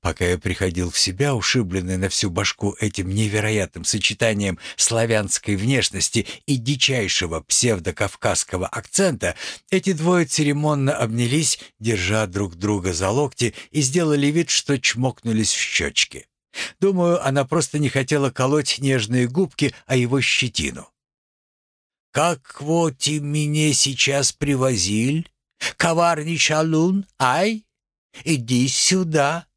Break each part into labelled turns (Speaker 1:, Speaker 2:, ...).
Speaker 1: Пока я приходил в себя, ушибленный на всю башку этим невероятным сочетанием славянской внешности и дичайшего псевдокавказского акцента, эти двое церемонно обнялись, держа друг друга за локти, и сделали вид, что чмокнулись в щечки. Думаю, она просто не хотела колоть нежные губки, а его щетину. «Как вот и меня сейчас привозил? Коварный шалун, ай? Иди сюда!»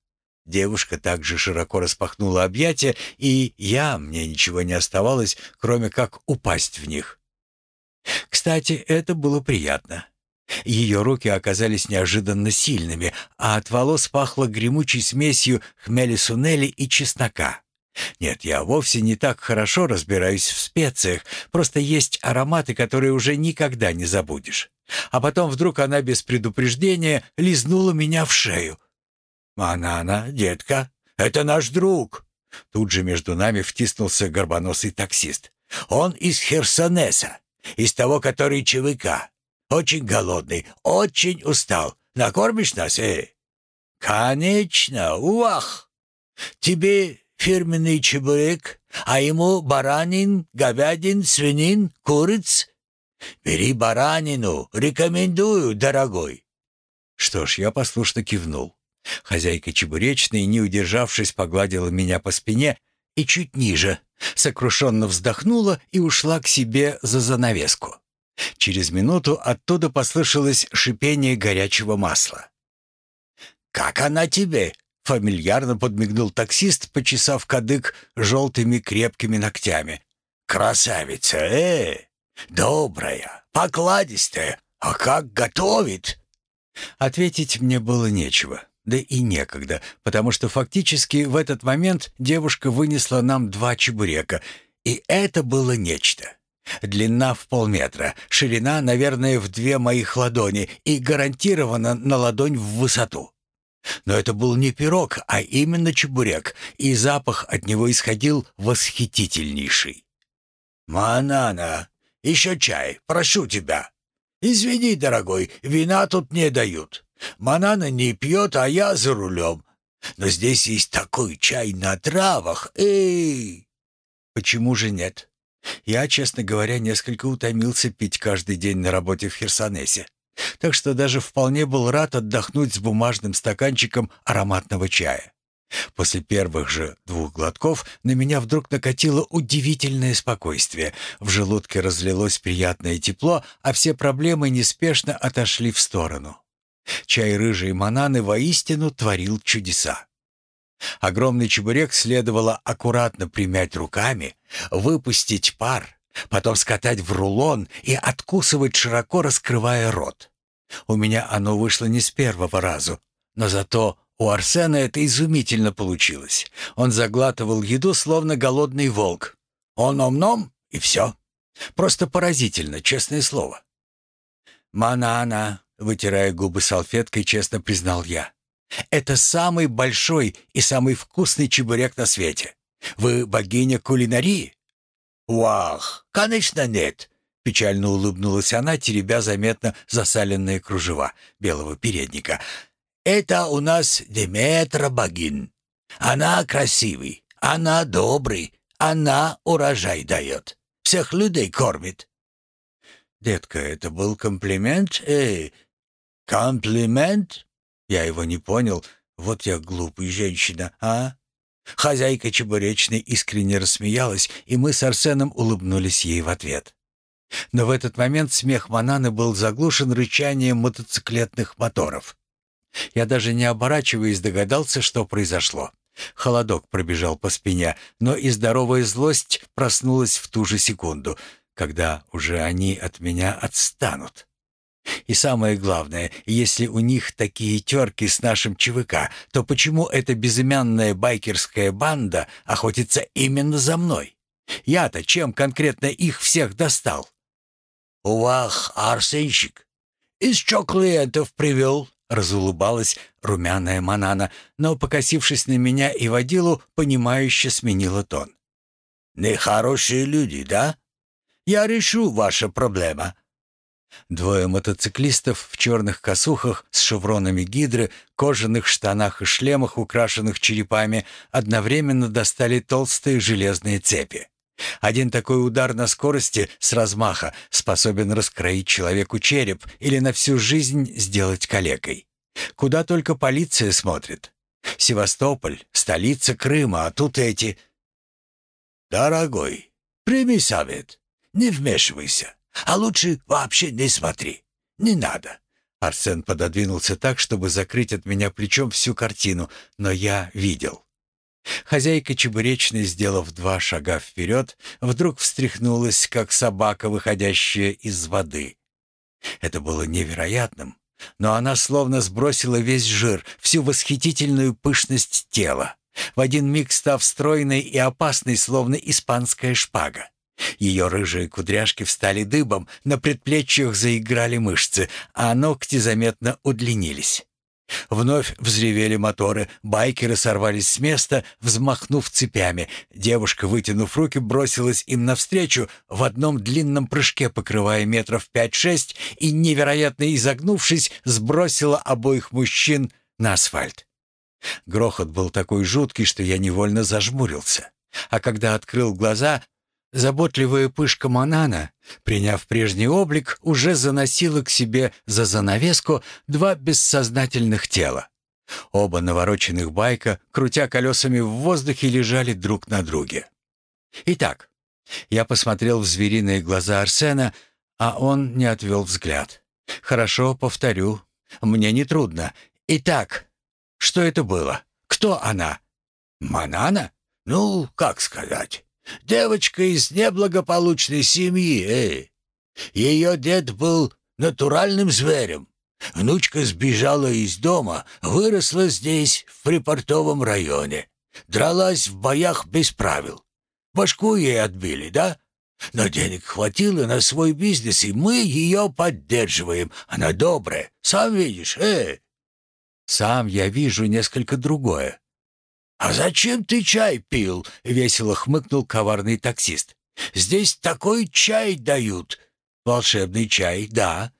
Speaker 1: Девушка также широко распахнула объятия, и я, мне ничего не оставалось, кроме как упасть в них. Кстати, это было приятно. Ее руки оказались неожиданно сильными, а от волос пахло гремучей смесью хмели-сунели и чеснока. Нет, я вовсе не так хорошо разбираюсь в специях, просто есть ароматы, которые уже никогда не забудешь. А потом вдруг она без предупреждения лизнула меня в шею. «Манана, детка, это наш друг!» Тут же между нами втиснулся горбоносый таксист. «Он из Херсонеса, из того, который ЧВК. Очень голодный, очень устал. Накормишь нас, э?» «Конечно, уах! Тебе фирменный чебурек, а ему баранин, говядин, свинин, куриц. Бери баранину, рекомендую, дорогой». Что ж, я послушно кивнул. Хозяйка чебуречной, не удержавшись, погладила меня по спине и чуть ниже, сокрушенно вздохнула и ушла к себе за занавеску. Через минуту оттуда послышалось шипение горячего масла. «Как она тебе?» — фамильярно подмигнул таксист, почесав кадык желтыми крепкими ногтями. «Красавица, э! Добрая, покладистая, а как готовит!» Ответить мне было нечего, да и некогда, потому что фактически в этот момент девушка вынесла нам два чебурека, и это было нечто. Длина в полметра, ширина, наверное, в две моих ладони и гарантированно на ладонь в высоту. Но это был не пирог, а именно чебурек, и запах от него исходил восхитительнейший. «Манана, еще чай, прошу тебя. Извини, дорогой, вина тут не дают. Манана не пьет, а я за рулем. Но здесь есть такой чай на травах, эй!» «Почему же нет?» Я, честно говоря, несколько утомился пить каждый день на работе в Херсонесе. Так что даже вполне был рад отдохнуть с бумажным стаканчиком ароматного чая. После первых же двух глотков на меня вдруг накатило удивительное спокойствие. В желудке разлилось приятное тепло, а все проблемы неспешно отошли в сторону. Чай рыжей мананы воистину творил чудеса. Огромный чебурек следовало аккуратно примять руками, выпустить пар, потом скатать в рулон и откусывать, широко раскрывая рот. У меня оно вышло не с первого разу, но зато у Арсена это изумительно получилось. Он заглатывал еду, словно голодный волк. Он ом-ном, и все. Просто поразительно, честное слово. «Манана», — вытирая губы салфеткой, честно признал я. Это самый большой и самый вкусный чебурек на свете. Вы богиня кулинарии? Вах, конечно нет. Печально улыбнулась она, теребя заметно засаленные кружева белого передника. «Это у нас Деметра богин. Она красивый, она добрый, она урожай дает. Всех людей кормит». «Детка, это был комплимент? Эй, комплимент? Я его не понял. Вот я глупый женщина, а? Хозяйка чебуречной искренне рассмеялась, и мы с Арсеном улыбнулись ей в ответ. Но в этот момент смех Мананы был заглушен рычанием мотоциклетных моторов. Я даже не оборачиваясь догадался, что произошло. Холодок пробежал по спине, но и здоровая злость проснулась в ту же секунду, когда уже они от меня отстанут. И самое главное, если у них такие терки с нашим ЧВК, то почему эта безымянная байкерская банда охотится именно за мной? Я-то чем конкретно их всех достал? «Увах, Арсенщик, из чё клиентов привел?» — разулыбалась румяная Манана, но, покосившись на меня и водилу, понимающе сменила тон. «Нехорошие люди, да? Я решу ваша проблема. Двое мотоциклистов в черных косухах с шевронами гидры, кожаных штанах и шлемах, украшенных черепами, одновременно достали толстые железные цепи. Один такой удар на скорости с размаха способен раскроить человеку череп или на всю жизнь сделать калекой. Куда только полиция смотрит. Севастополь, столица Крыма, а тут эти...
Speaker 2: «Дорогой, прими совет. Не вмешивайся. А лучше вообще не смотри. Не надо».
Speaker 1: Арсен пододвинулся так, чтобы закрыть от меня плечом всю картину, но я видел. Хозяйка чебуречной, сделав два шага вперед, вдруг встряхнулась, как собака, выходящая из воды. Это было невероятным, но она словно сбросила весь жир, всю восхитительную пышность тела, в один миг став стройной и опасной, словно испанская шпага. Ее рыжие кудряшки встали дыбом, на предплечьях заиграли мышцы, а ногти заметно удлинились. Вновь взревели моторы, байкеры сорвались с места, взмахнув цепями. Девушка, вытянув руки, бросилась им навстречу, в одном длинном прыжке покрывая метров пять-шесть и, невероятно изогнувшись, сбросила обоих мужчин на асфальт. Грохот был такой жуткий, что я невольно зажмурился. А когда открыл глаза, Заботливая пышка Манана, приняв прежний облик, уже заносила к себе за занавеску два бессознательных тела. Оба навороченных байка, крутя колесами в воздухе, лежали друг на друге. Итак, я посмотрел в звериные глаза Арсена, а он не отвел взгляд. «Хорошо, повторю. Мне не трудно. Итак, что это было? Кто она?»
Speaker 2: «Манана? Ну, как сказать?» Девочка из неблагополучной семьи, эй. Ее дед был натуральным зверем. Внучка сбежала из дома, выросла здесь, в припортовом районе. Дралась в боях без правил. Башку ей отбили, да? Но денег хватило на свой бизнес, и мы ее поддерживаем. Она добрая, сам видишь, э.
Speaker 1: Сам я вижу несколько другое.
Speaker 2: «А зачем ты чай пил?» — весело хмыкнул коварный таксист. «Здесь такой чай дают». «Волшебный чай, да».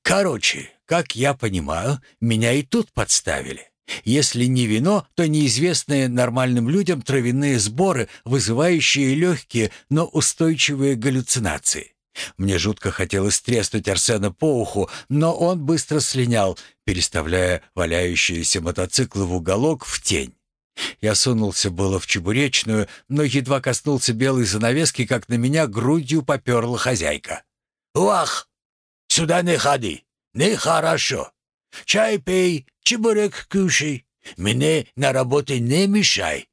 Speaker 2: «Короче, как я понимаю, меня и тут подставили. Если не вино, то неизвестные нормальным людям травяные сборы, вызывающие легкие, но устойчивые галлюцинации. Мне жутко хотелось треснуть Арсена по уху, но он быстро слинял, переставляя валяющиеся мотоциклы в уголок в тень. Я сунулся было в чебуречную, но едва коснулся белой занавески, как на меня грудью поперла хозяйка. «Вах! Сюда не ходи! Нехорошо! Чай пей, чебурек кушай, мне на работе не мешай!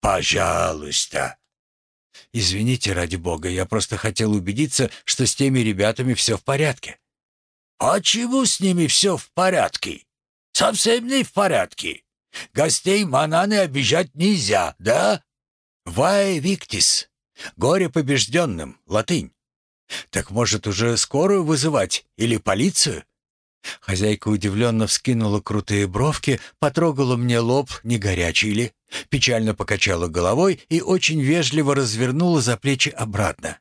Speaker 2: Пожалуйста!»
Speaker 1: «Извините, ради бога, я просто хотел убедиться, что с теми ребятами все в порядке».
Speaker 2: «А чего с ними все в порядке? Совсем не в порядке. Гостей Мананы обижать нельзя, да?
Speaker 1: Вае виктис. Горе побежденным. Латынь. Так может уже скорую вызывать или полицию? Хозяйка удивленно вскинула крутые бровки, потрогала мне лоб, не горячий ли, печально покачала головой и очень вежливо развернула за плечи обратно.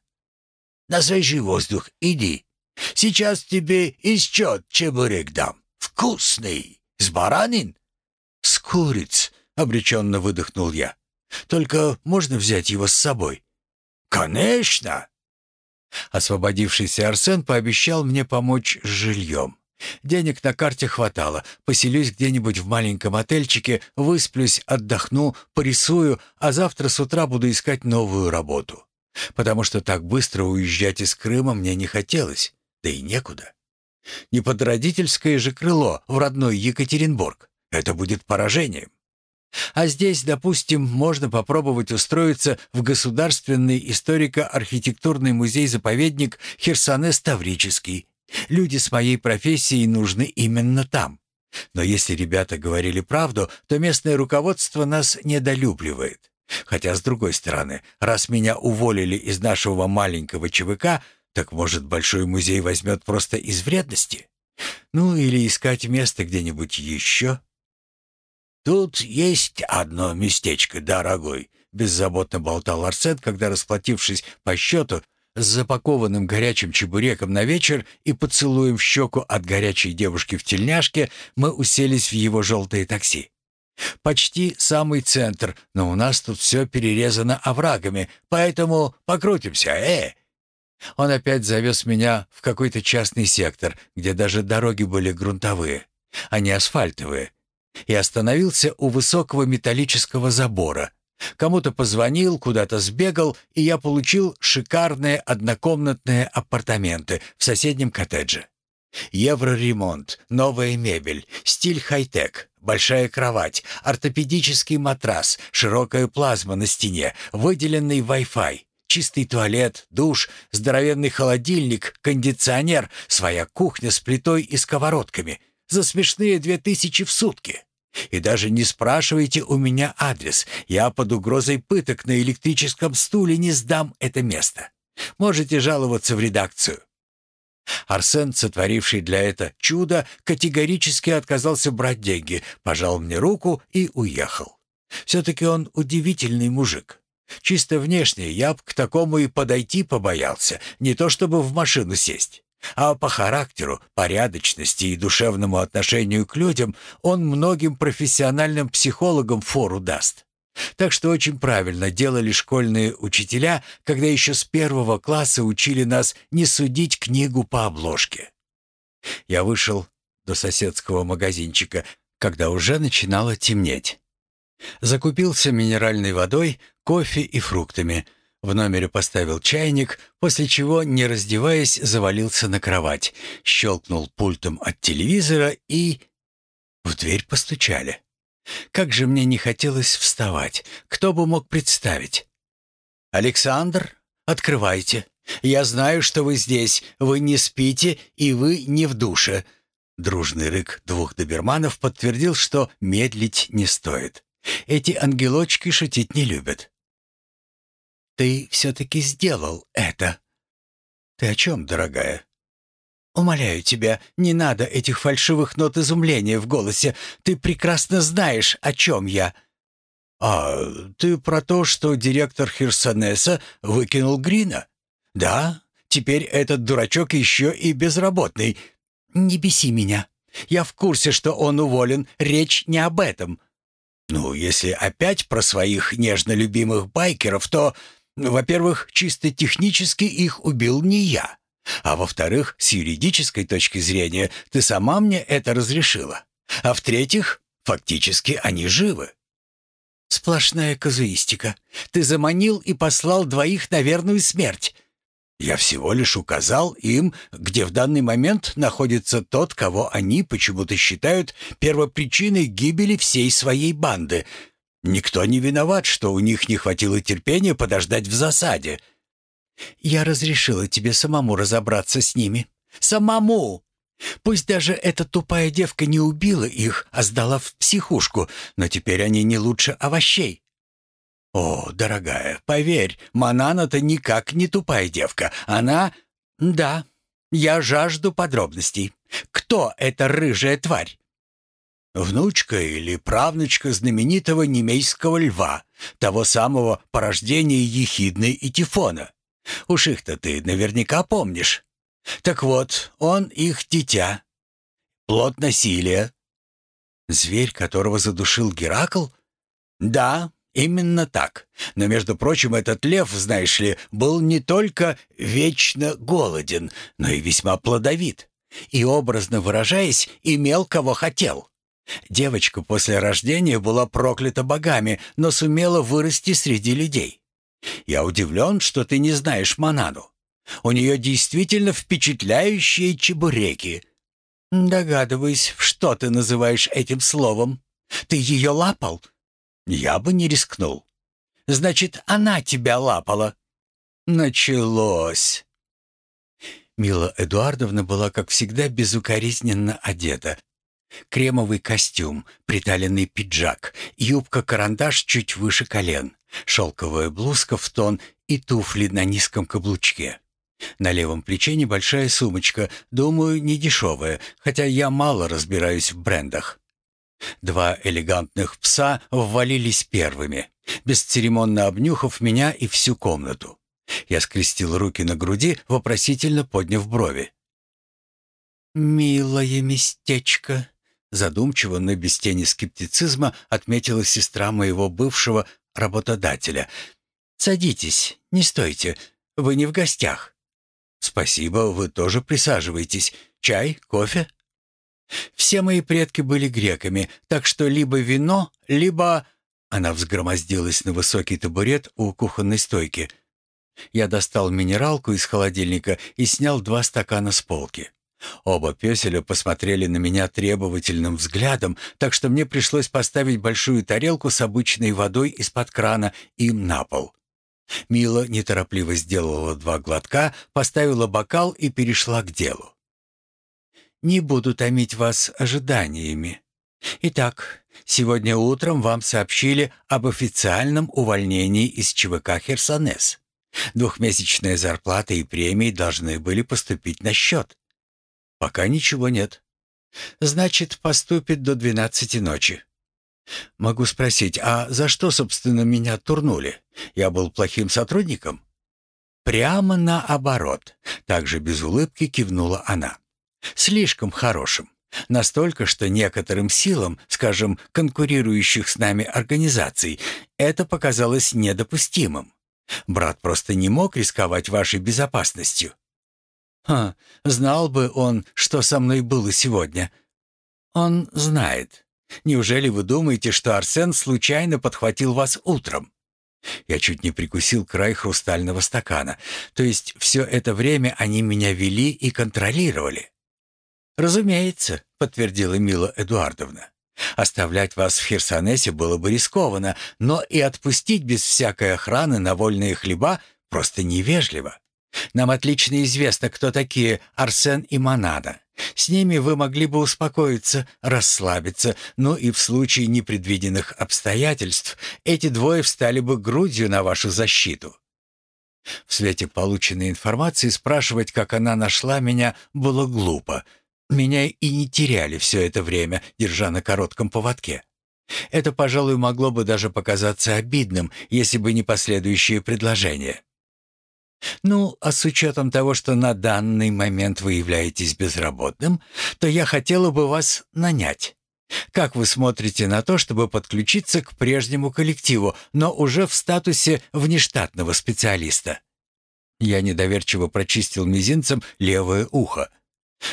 Speaker 2: «На свежий воздух иди. Сейчас тебе из чет чебурек дам. Вкусный. С баранин
Speaker 1: «С куриц!» — обреченно выдохнул я. «Только можно взять его с собой?»
Speaker 2: «Конечно!»
Speaker 1: Освободившийся Арсен пообещал мне помочь с жильем. Денег на карте хватало. Поселюсь где-нибудь в маленьком отельчике, высплюсь, отдохну, порисую, а завтра с утра буду искать новую работу. Потому что так быстро уезжать из Крыма мне не хотелось, да и некуда. Не под родительское же крыло в родной Екатеринбург. Это будет поражением. А здесь, допустим, можно попробовать устроиться в Государственный историко-архитектурный музей-заповедник Херсонес-Таврический. Люди с моей профессией нужны именно там. Но если ребята говорили правду, то местное руководство нас недолюбливает. Хотя, с другой стороны, раз меня уволили из нашего маленького ЧВК, так, может, Большой музей возьмет просто из вредности? Ну, или искать место где-нибудь еще?
Speaker 2: «Тут есть одно местечко, дорогой», — беззаботно болтал Арсен, когда, расплатившись по счету,
Speaker 1: с запакованным горячим чебуреком на вечер и поцелуем в щеку от горячей девушки в тельняшке, мы уселись в его желтое такси. Почти самый центр, но у нас тут все перерезано оврагами, поэтому покрутимся, э!» Он опять завез меня в какой-то частный сектор, где даже дороги были грунтовые, а не асфальтовые, и остановился у высокого металлического забора. Кому-то позвонил, куда-то сбегал, и я получил шикарные однокомнатные апартаменты в соседнем коттедже. Евроремонт, новая мебель, стиль хай-тек, большая кровать, ортопедический матрас, широкая плазма на стене, выделенный Wi-Fi, чистый туалет, душ, здоровенный холодильник, кондиционер, своя кухня с плитой и сковородками за смешные две тысячи в сутки. И даже не спрашивайте у меня адрес. Я под угрозой пыток на электрическом стуле не сдам это место. Можете жаловаться в редакцию. Арсен, сотворивший для это чудо, категорически отказался брать деньги, пожал мне руку и уехал. Все-таки он удивительный мужик. Чисто внешне я б к такому и подойти побоялся, не то чтобы в машину сесть. А по характеру, порядочности и душевному отношению к людям он многим профессиональным психологам фору даст. Так что очень правильно делали школьные учителя, когда еще с первого класса учили нас не судить книгу по обложке. Я вышел до соседского магазинчика, когда уже начинало темнеть. Закупился минеральной водой, кофе и фруктами. В номере поставил чайник, после чего, не раздеваясь, завалился на кровать, щелкнул пультом от телевизора и... В дверь постучали. Как же мне не хотелось вставать. Кто бы мог представить? «Александр, открывайте. Я знаю, что вы здесь. Вы не спите, и вы не в душе». Дружный рык двух доберманов подтвердил, что медлить не стоит. Эти ангелочки шутить не любят. «Ты все-таки сделал это». «Ты о чем, дорогая?» «Умоляю тебя, не надо этих фальшивых нот изумления в голосе. Ты прекрасно знаешь, о чем я». «А ты про то, что директор Херсонеса выкинул Грина?» «Да, теперь этот дурачок еще и безработный. Не беси меня. Я в курсе, что он уволен. Речь не об этом». «Ну, если опять про своих нежно любимых байкеров, то, во-первых, чисто технически их убил не я». А во-вторых, с юридической точки зрения, ты сама мне это разрешила. А в-третьих, фактически они живы. Сплошная казуистика. Ты заманил и послал двоих на верную смерть. Я всего лишь указал им, где в данный момент находится тот, кого они почему-то считают первопричиной гибели всей своей банды. Никто не виноват, что у них не хватило терпения подождать в засаде. Я разрешила тебе самому разобраться с ними. Самому! Пусть даже эта тупая девка не убила их, а сдала в психушку, но теперь они не лучше овощей. О, дорогая, поверь, Манана-то никак не тупая девка. Она... Да, я жажду подробностей. Кто эта рыжая тварь? Внучка или правнучка знаменитого немейского льва, того самого порождения Ехидны и Тифона. Уж их-то ты наверняка помнишь. Так вот, он их дитя. Плод насилия. Зверь, которого задушил Геракл? Да, именно так. Но, между прочим, этот лев, знаешь ли, был не только вечно голоден, но и весьма плодовит. И, образно выражаясь, имел кого хотел. Девочка после рождения была проклята богами, но сумела вырасти среди людей. Я удивлен, что ты не знаешь Манану. У нее действительно впечатляющие чебуреки. Догадываюсь, что ты называешь этим словом. Ты ее лапал? Я бы не рискнул. Значит, она тебя лапала. Началось. Мила Эдуардовна была, как всегда, безукоризненно одета. Кремовый костюм, приталенный пиджак, юбка-карандаш чуть выше колен шелковая блузка в тон и туфли на низком каблучке. На левом плече небольшая сумочка, думаю, не дешевая, хотя я мало разбираюсь в брендах. Два элегантных пса ввалились первыми, бесцеремонно обнюхав меня и всю комнату. Я скрестил руки на груди, вопросительно подняв брови.
Speaker 2: «Милое местечко», — задумчиво, но без тени скептицизма отметила сестра моего бывшего работодателя. «Садитесь, не стойте, вы не в гостях».
Speaker 1: «Спасибо, вы тоже присаживайтесь. Чай, кофе?»
Speaker 2: «Все мои предки были греками, так что либо вино, либо...» Она взгромоздилась на высокий табурет у кухонной стойки. Я достал минералку из холодильника и снял два стакана с полки. Оба пёселя посмотрели на меня требовательным взглядом, так что мне пришлось поставить большую тарелку с обычной водой из-под крана им на пол. Мила неторопливо сделала два глотка, поставила бокал и перешла к делу. «Не буду томить вас ожиданиями. Итак, сегодня утром вам сообщили об официальном увольнении из ЧВК «Херсонес». Двухмесячная зарплата и премии должны были поступить на счет. Пока ничего нет. Значит, поступит до двенадцати ночи. Могу спросить, а за что, собственно, меня турнули? Я был плохим сотрудником? Прямо наоборот. Также без улыбки кивнула она. Слишком хорошим. Настолько, что некоторым силам, скажем, конкурирующих с нами организаций, это показалось недопустимым. Брат просто не мог рисковать вашей безопасностью. Ха, знал бы он, что со мной было сегодня. Он знает. Неужели вы думаете, что Арсен случайно подхватил вас утром? Я чуть не прикусил край хрустального стакана. То есть все это время они меня вели и контролировали. «Разумеется», — подтвердила Мила Эдуардовна. «Оставлять вас в Херсонесе было бы рискованно, но и отпустить без всякой охраны на вольные хлеба просто невежливо. Нам отлично известно, кто такие Арсен и Монада. С ними вы могли бы успокоиться, расслабиться, но и в случае непредвиденных обстоятельств эти двое встали бы грудью на вашу защиту. В свете полученной информации спрашивать, как она нашла меня, было глупо. Меня и не теряли все это время, держа на коротком поводке. Это, пожалуй, могло бы даже показаться обидным, если бы не последующие предложения. Ну, а с учетом того, что на данный момент вы являетесь безработным, то я хотела бы вас нанять. Как вы смотрите на то, чтобы подключиться к прежнему коллективу, но уже в статусе внештатного специалиста? Я недоверчиво прочистил мизинцем левое ухо.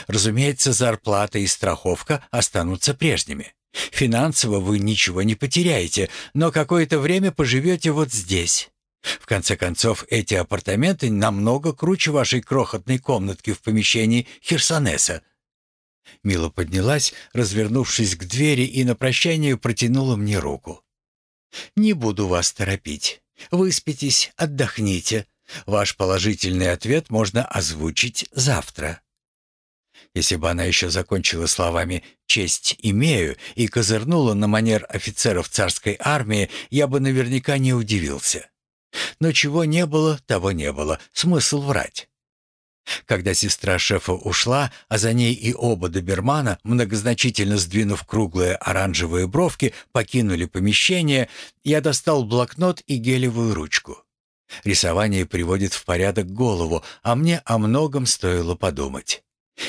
Speaker 2: Разумеется, зарплата и страховка останутся прежними. Финансово вы ничего не потеряете, но какое-то время поживете вот здесь. В конце концов, эти апартаменты намного круче вашей крохотной комнатки в помещении Херсонеса. Мила поднялась, развернувшись к двери и на прощание протянула мне руку. «Не буду вас торопить. Выспитесь, отдохните. Ваш положительный ответ можно озвучить завтра». Если бы она еще закончила словами «честь имею» и козырнула на манер офицеров царской армии, я бы наверняка не удивился. Но чего не было, того не было. Смысл врать. Когда сестра шефа ушла, а за ней и оба добермана, многозначительно сдвинув круглые оранжевые бровки, покинули помещение, я достал блокнот и гелевую ручку. Рисование приводит в порядок голову, а мне о многом стоило подумать.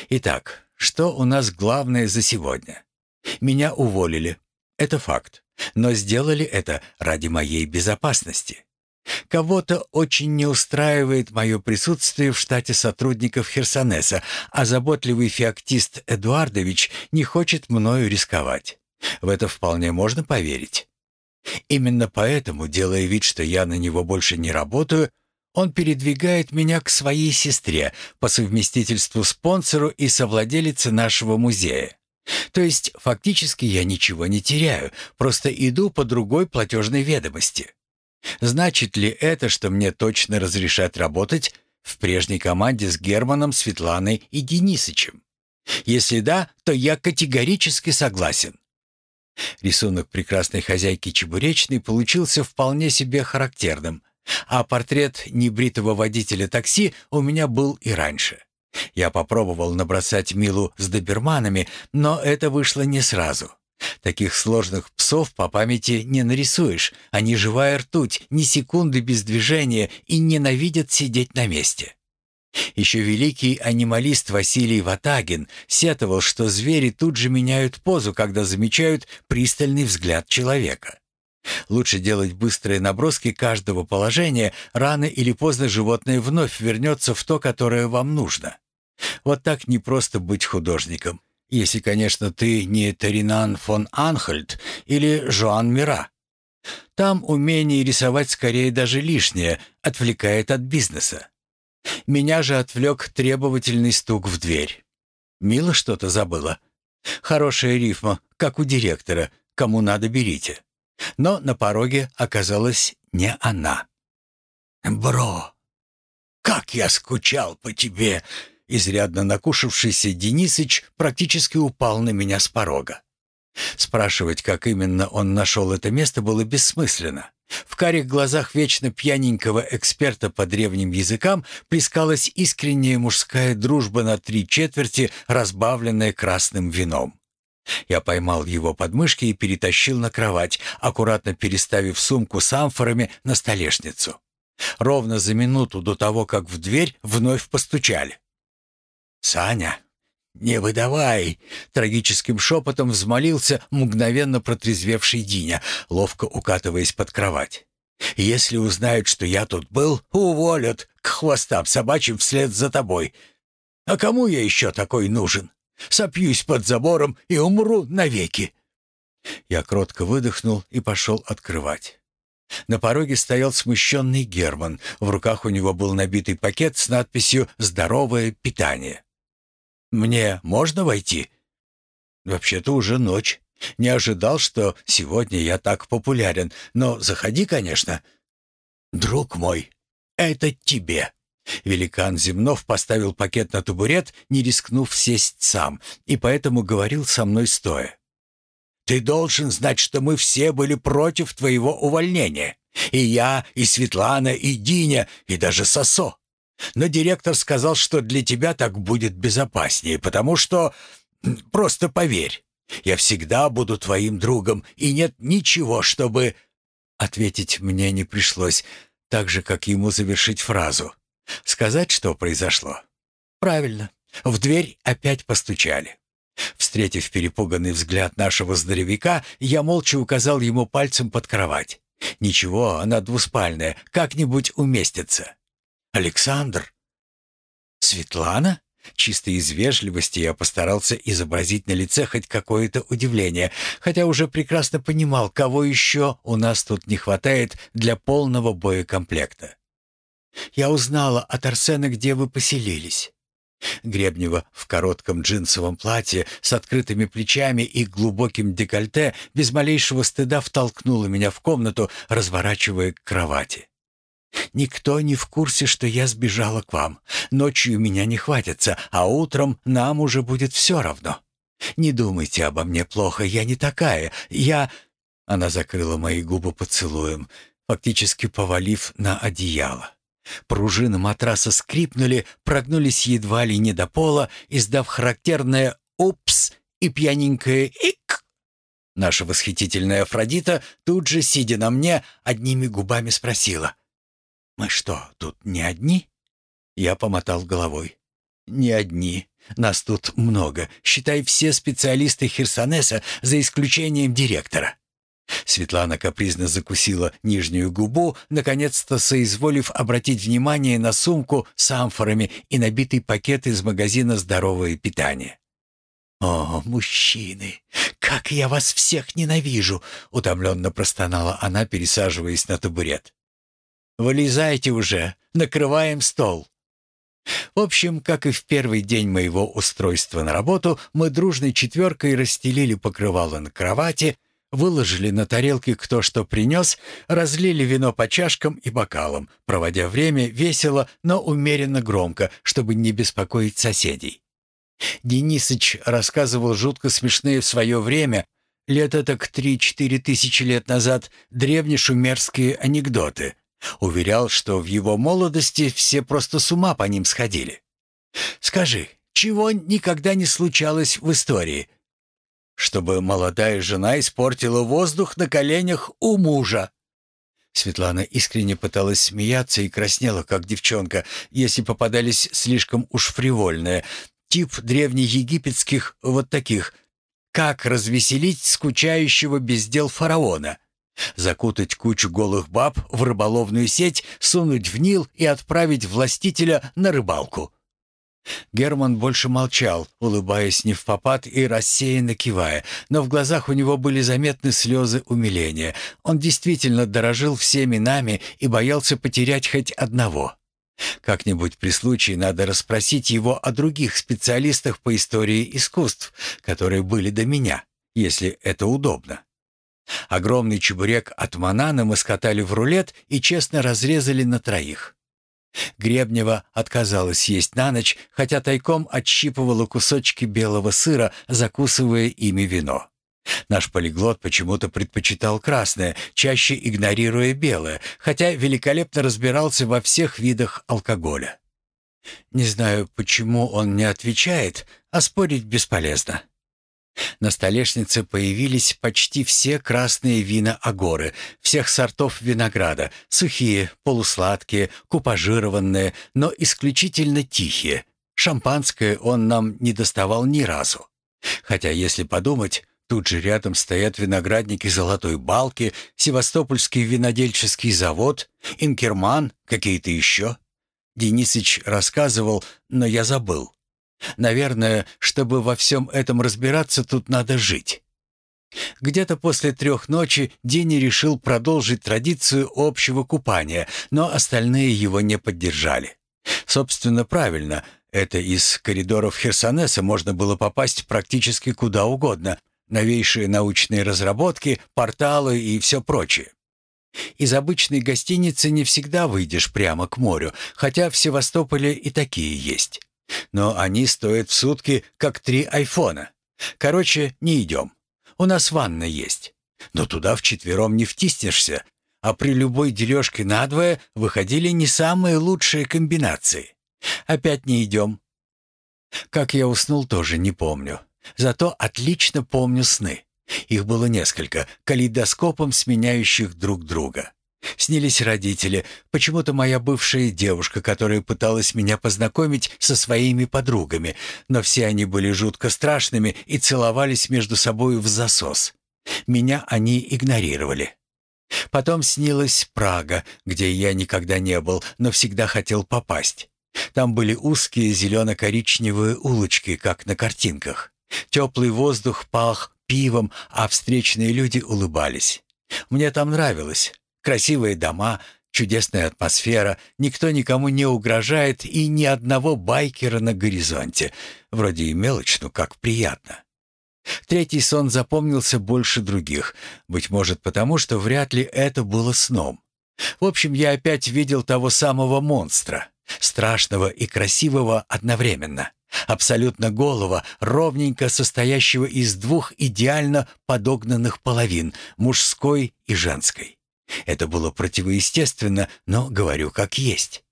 Speaker 2: Итак, что у нас главное за сегодня? Меня уволили. Это факт. Но сделали это ради моей безопасности. Кого-то очень не устраивает мое присутствие в штате сотрудников Херсонеса, а заботливый феоктист Эдуардович не хочет мною рисковать. В это вполне можно поверить. Именно поэтому, делая вид, что я на него больше не работаю, он передвигает меня к своей сестре, по совместительству спонсору и совладелице нашего музея. То есть фактически я ничего не теряю, просто иду по другой платежной ведомости. Значит ли это, что мне точно разрешат работать в прежней команде с Германом, Светланой и Денисычем? Если да, то я категорически согласен. Рисунок прекрасной хозяйки Чебуречной получился вполне себе характерным, а портрет небритого водителя такси у меня был и раньше. Я попробовал набросать Милу с доберманами, но это вышло не сразу.
Speaker 1: Таких сложных псов по памяти не нарисуешь. Они живая ртуть, ни секунды без движения и ненавидят сидеть на месте. Еще великий анималист Василий Ватагин сетовал, что звери тут же меняют позу, когда замечают пристальный взгляд человека. Лучше делать быстрые наброски каждого положения, рано или поздно животное вновь вернется в то, которое вам нужно. Вот так не просто быть художником. Если, конечно, ты не Таринан фон Анхальд или Жоан Мира. Там умение рисовать скорее даже лишнее, отвлекает от бизнеса. Меня же отвлек требовательный стук в дверь. Мила что-то забыла. Хорошая рифма, как у директора. Кому надо, берите. Но на пороге оказалась не она.
Speaker 2: «Бро, как я скучал по тебе!» Изрядно накушавшийся Денисыч практически упал на меня с порога. Спрашивать, как именно он нашел это место, было бессмысленно. В карих глазах вечно пьяненького эксперта по древним языкам плескалась искренняя мужская дружба на три четверти, разбавленная красным вином. Я поймал его подмышки и перетащил на кровать, аккуратно переставив сумку с амфорами на столешницу. Ровно за минуту до того, как в дверь вновь постучали. «Саня, не выдавай!» — трагическим шепотом взмолился мгновенно протрезвевший Диня, ловко укатываясь под кровать. «Если узнают, что я тут был, уволят к хвостам собачьим вслед за тобой. А кому я еще такой нужен? Сопьюсь под забором и умру навеки!» Я кротко выдохнул и пошел открывать. На пороге стоял смущенный Герман. В руках у него был набитый пакет с надписью «Здоровое питание». Мне можно войти?» «Вообще-то уже ночь. Не ожидал, что сегодня я так популярен, но заходи, конечно». «Друг мой, это тебе». Великан Земнов поставил пакет на табурет, не рискнув сесть сам, и поэтому говорил со мной стоя. «Ты должен знать, что мы все были против твоего увольнения. И я, и Светлана, и Диня, и даже Сосо. Но директор сказал, что для тебя так будет безопаснее, потому что... Просто поверь, я всегда буду твоим другом, и нет ничего, чтобы...» Ответить мне не пришлось, так же, как ему завершить фразу. Сказать, что произошло? Правильно. В дверь опять постучали. Встретив перепуганный взгляд нашего здоровяка, я молча указал ему пальцем под кровать. «Ничего, она двуспальная, как-нибудь уместится». Александр? Светлана? Чисто из вежливости я постарался изобразить на лице хоть какое-то удивление, хотя уже прекрасно понимал, кого еще у нас тут не хватает для полного боекомплекта. Я узнала от Арсена, где вы поселились. Гребнева в коротком джинсовом платье с открытыми плечами и глубоким декольте без малейшего стыда втолкнула меня в комнату, разворачивая к кровати. Никто не в курсе, что я сбежала к вам. Ночью меня не хватится, а утром нам уже будет все равно. Не думайте обо мне плохо, я не такая. Я...» Она закрыла мои губы поцелуем, фактически повалив на одеяло. Пружины матраса скрипнули, прогнулись едва ли не до пола, издав характерное «упс» и пьяненькое «ик». Наша восхитительная Афродита, тут же, сидя на мне, одними губами спросила. «Мы что, тут не одни?» Я помотал головой. «Не одни. Нас тут много. Считай, все специалисты Херсонеса, за исключением директора». Светлана капризно закусила нижнюю губу, наконец-то соизволив обратить внимание на сумку с амфорами и набитый пакет из магазина «Здоровое питание». «О, мужчины, как я вас всех ненавижу!» — утомленно простонала она, пересаживаясь на табурет. Вылезайте уже, накрываем стол». В общем, как и в первый день моего устройства на работу, мы дружной четверкой расстелили покрывало на кровати, выложили на тарелки кто что принес, разлили вино по чашкам и бокалам, проводя время весело, но умеренно громко, чтобы не беспокоить соседей. Денисыч рассказывал жутко смешные в свое время, лет это к три-четыре тысячи лет назад, древнешумерские анекдоты, Уверял, что в его молодости все просто с ума по ним сходили. «Скажи, чего никогда не случалось в истории?» чтобы молодая жена испортила воздух на коленях у мужа.
Speaker 1: Светлана искренне пыталась смеяться и краснела, как девчонка, если попадались слишком уж фривольные. Тип древнеегипетских вот таких. Как развеселить скучающего без дел фараона? Закутать кучу голых баб в рыболовную сеть, сунуть в Нил и отправить властителя на рыбалку. Герман больше молчал, улыбаясь не в попад и рассеянно кивая, но в глазах у него были заметны слезы умиления. Он действительно дорожил всеми нами и боялся потерять хоть одного. Как-нибудь при случае надо расспросить его о других специалистах по истории искусств, которые были до меня, если это удобно. Огромный чебурек от манана мы скатали в рулет и честно разрезали на троих. Гребнева отказалась есть на ночь, хотя тайком отщипывала кусочки белого сыра, закусывая ими вино. Наш полиглот почему-то предпочитал красное, чаще игнорируя белое, хотя великолепно разбирался во всех видах алкоголя. Не знаю, почему он не отвечает, а спорить бесполезно. На столешнице появились почти все красные вина Агоры, всех сортов винограда, сухие, полусладкие, купажированные, но исключительно тихие. Шампанское он нам не доставал ни разу. Хотя, если подумать, тут же рядом стоят виноградники Золотой Балки, Севастопольский винодельческий завод, Инкерман, какие-то еще. Денисыч рассказывал, но я забыл. Наверное, чтобы во всем этом разбираться, тут надо жить. Где-то после трех ночи Дени решил продолжить традицию общего купания, но остальные его не поддержали. Собственно, правильно, это из коридоров Херсонеса можно было попасть практически куда угодно. Новейшие научные разработки, порталы и все прочее. Из обычной гостиницы не всегда выйдешь прямо к морю, хотя в Севастополе и такие есть. Но они стоят в сутки, как три айфона. Короче, не идем. У нас ванна есть. Но туда вчетвером не втиснешься, а при любой дележке надвое выходили не самые лучшие комбинации. Опять не идем. Как я уснул, тоже не помню. Зато отлично помню сны. Их было несколько, калейдоскопом сменяющих друг друга. Снились родители, почему-то моя бывшая девушка, которая пыталась меня познакомить со своими подругами, но все они были жутко страшными и целовались между собой в засос. Меня они игнорировали. Потом снилась Прага, где я никогда не был, но всегда хотел попасть. Там были узкие зелено-коричневые улочки, как на картинках. Теплый воздух пах пивом, а встречные люди улыбались. Мне там нравилось. Красивые дома, чудесная атмосфера, никто никому не угрожает и ни одного байкера на горизонте. Вроде и мелочь, но как приятно. Третий сон запомнился больше других, быть может потому, что вряд ли это было сном. В общем, я опять видел того самого монстра, страшного и красивого одновременно, абсолютно голого, ровненько состоящего из двух идеально подогнанных половин, мужской и женской. Это было противоестественно, но говорю как есть.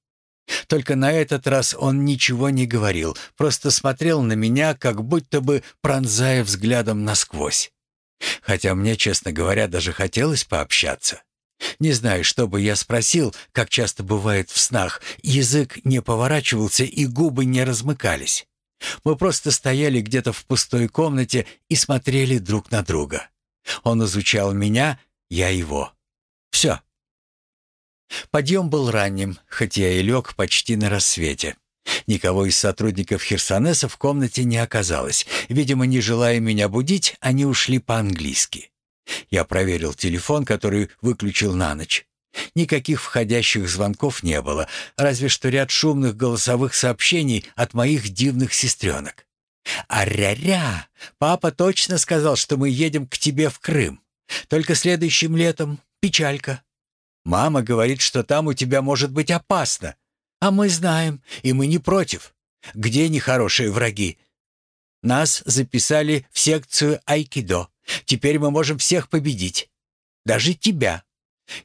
Speaker 1: Только на этот раз он ничего не говорил, просто смотрел на меня, как будто бы пронзая взглядом насквозь. Хотя мне, честно говоря, даже хотелось пообщаться. Не знаю, что бы я спросил, как часто бывает в снах, язык не поворачивался и губы не размыкались. Мы просто стояли где-то в пустой комнате и смотрели друг на друга. Он изучал меня, я его. Все. Подъем был ранним, хотя и лег почти на рассвете. Никого из сотрудников Херсонеса в комнате не оказалось. Видимо, не желая меня будить, они ушли по-английски. Я проверил телефон, который выключил на ночь. Никаких входящих звонков не было, разве что ряд шумных голосовых сообщений от моих дивных сестренок. «А-ря-ря! Папа точно сказал, что мы едем к тебе в Крым. Только следующим летом Печалька. Мама говорит, что там у тебя может быть опасно. А мы знаем, и мы не против. Где нехорошие враги? Нас записали в секцию айкидо. Теперь мы можем всех победить. Даже тебя,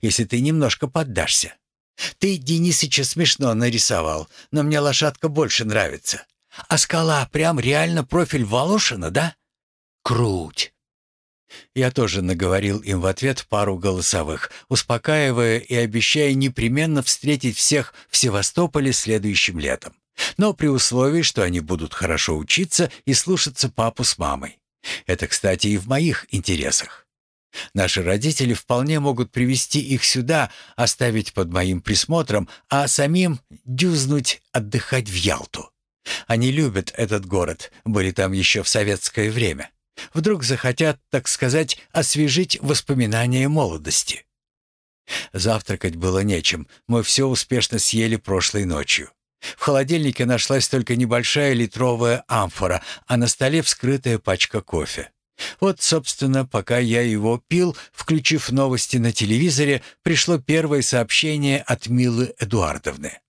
Speaker 1: если ты немножко поддашься. Ты Денисыча смешно нарисовал, но мне лошадка больше нравится. А скала прям реально профиль Волошина, да? Круть. Я тоже наговорил им в ответ пару голосовых, успокаивая и обещая непременно встретить всех в Севастополе следующим летом. Но при условии, что они будут хорошо учиться и слушаться папу с мамой. Это, кстати, и в моих интересах. Наши родители вполне могут привести их сюда, оставить под моим присмотром, а самим дюзнуть отдыхать в Ялту. Они любят этот город, были там еще в советское время. Вдруг захотят, так сказать, освежить воспоминания молодости. Завтракать было нечем, мы все успешно съели прошлой ночью. В холодильнике нашлась только небольшая литровая амфора, а на столе вскрытая пачка кофе. Вот, собственно, пока я его пил, включив новости на телевизоре, пришло первое сообщение от Милы Эдуардовны.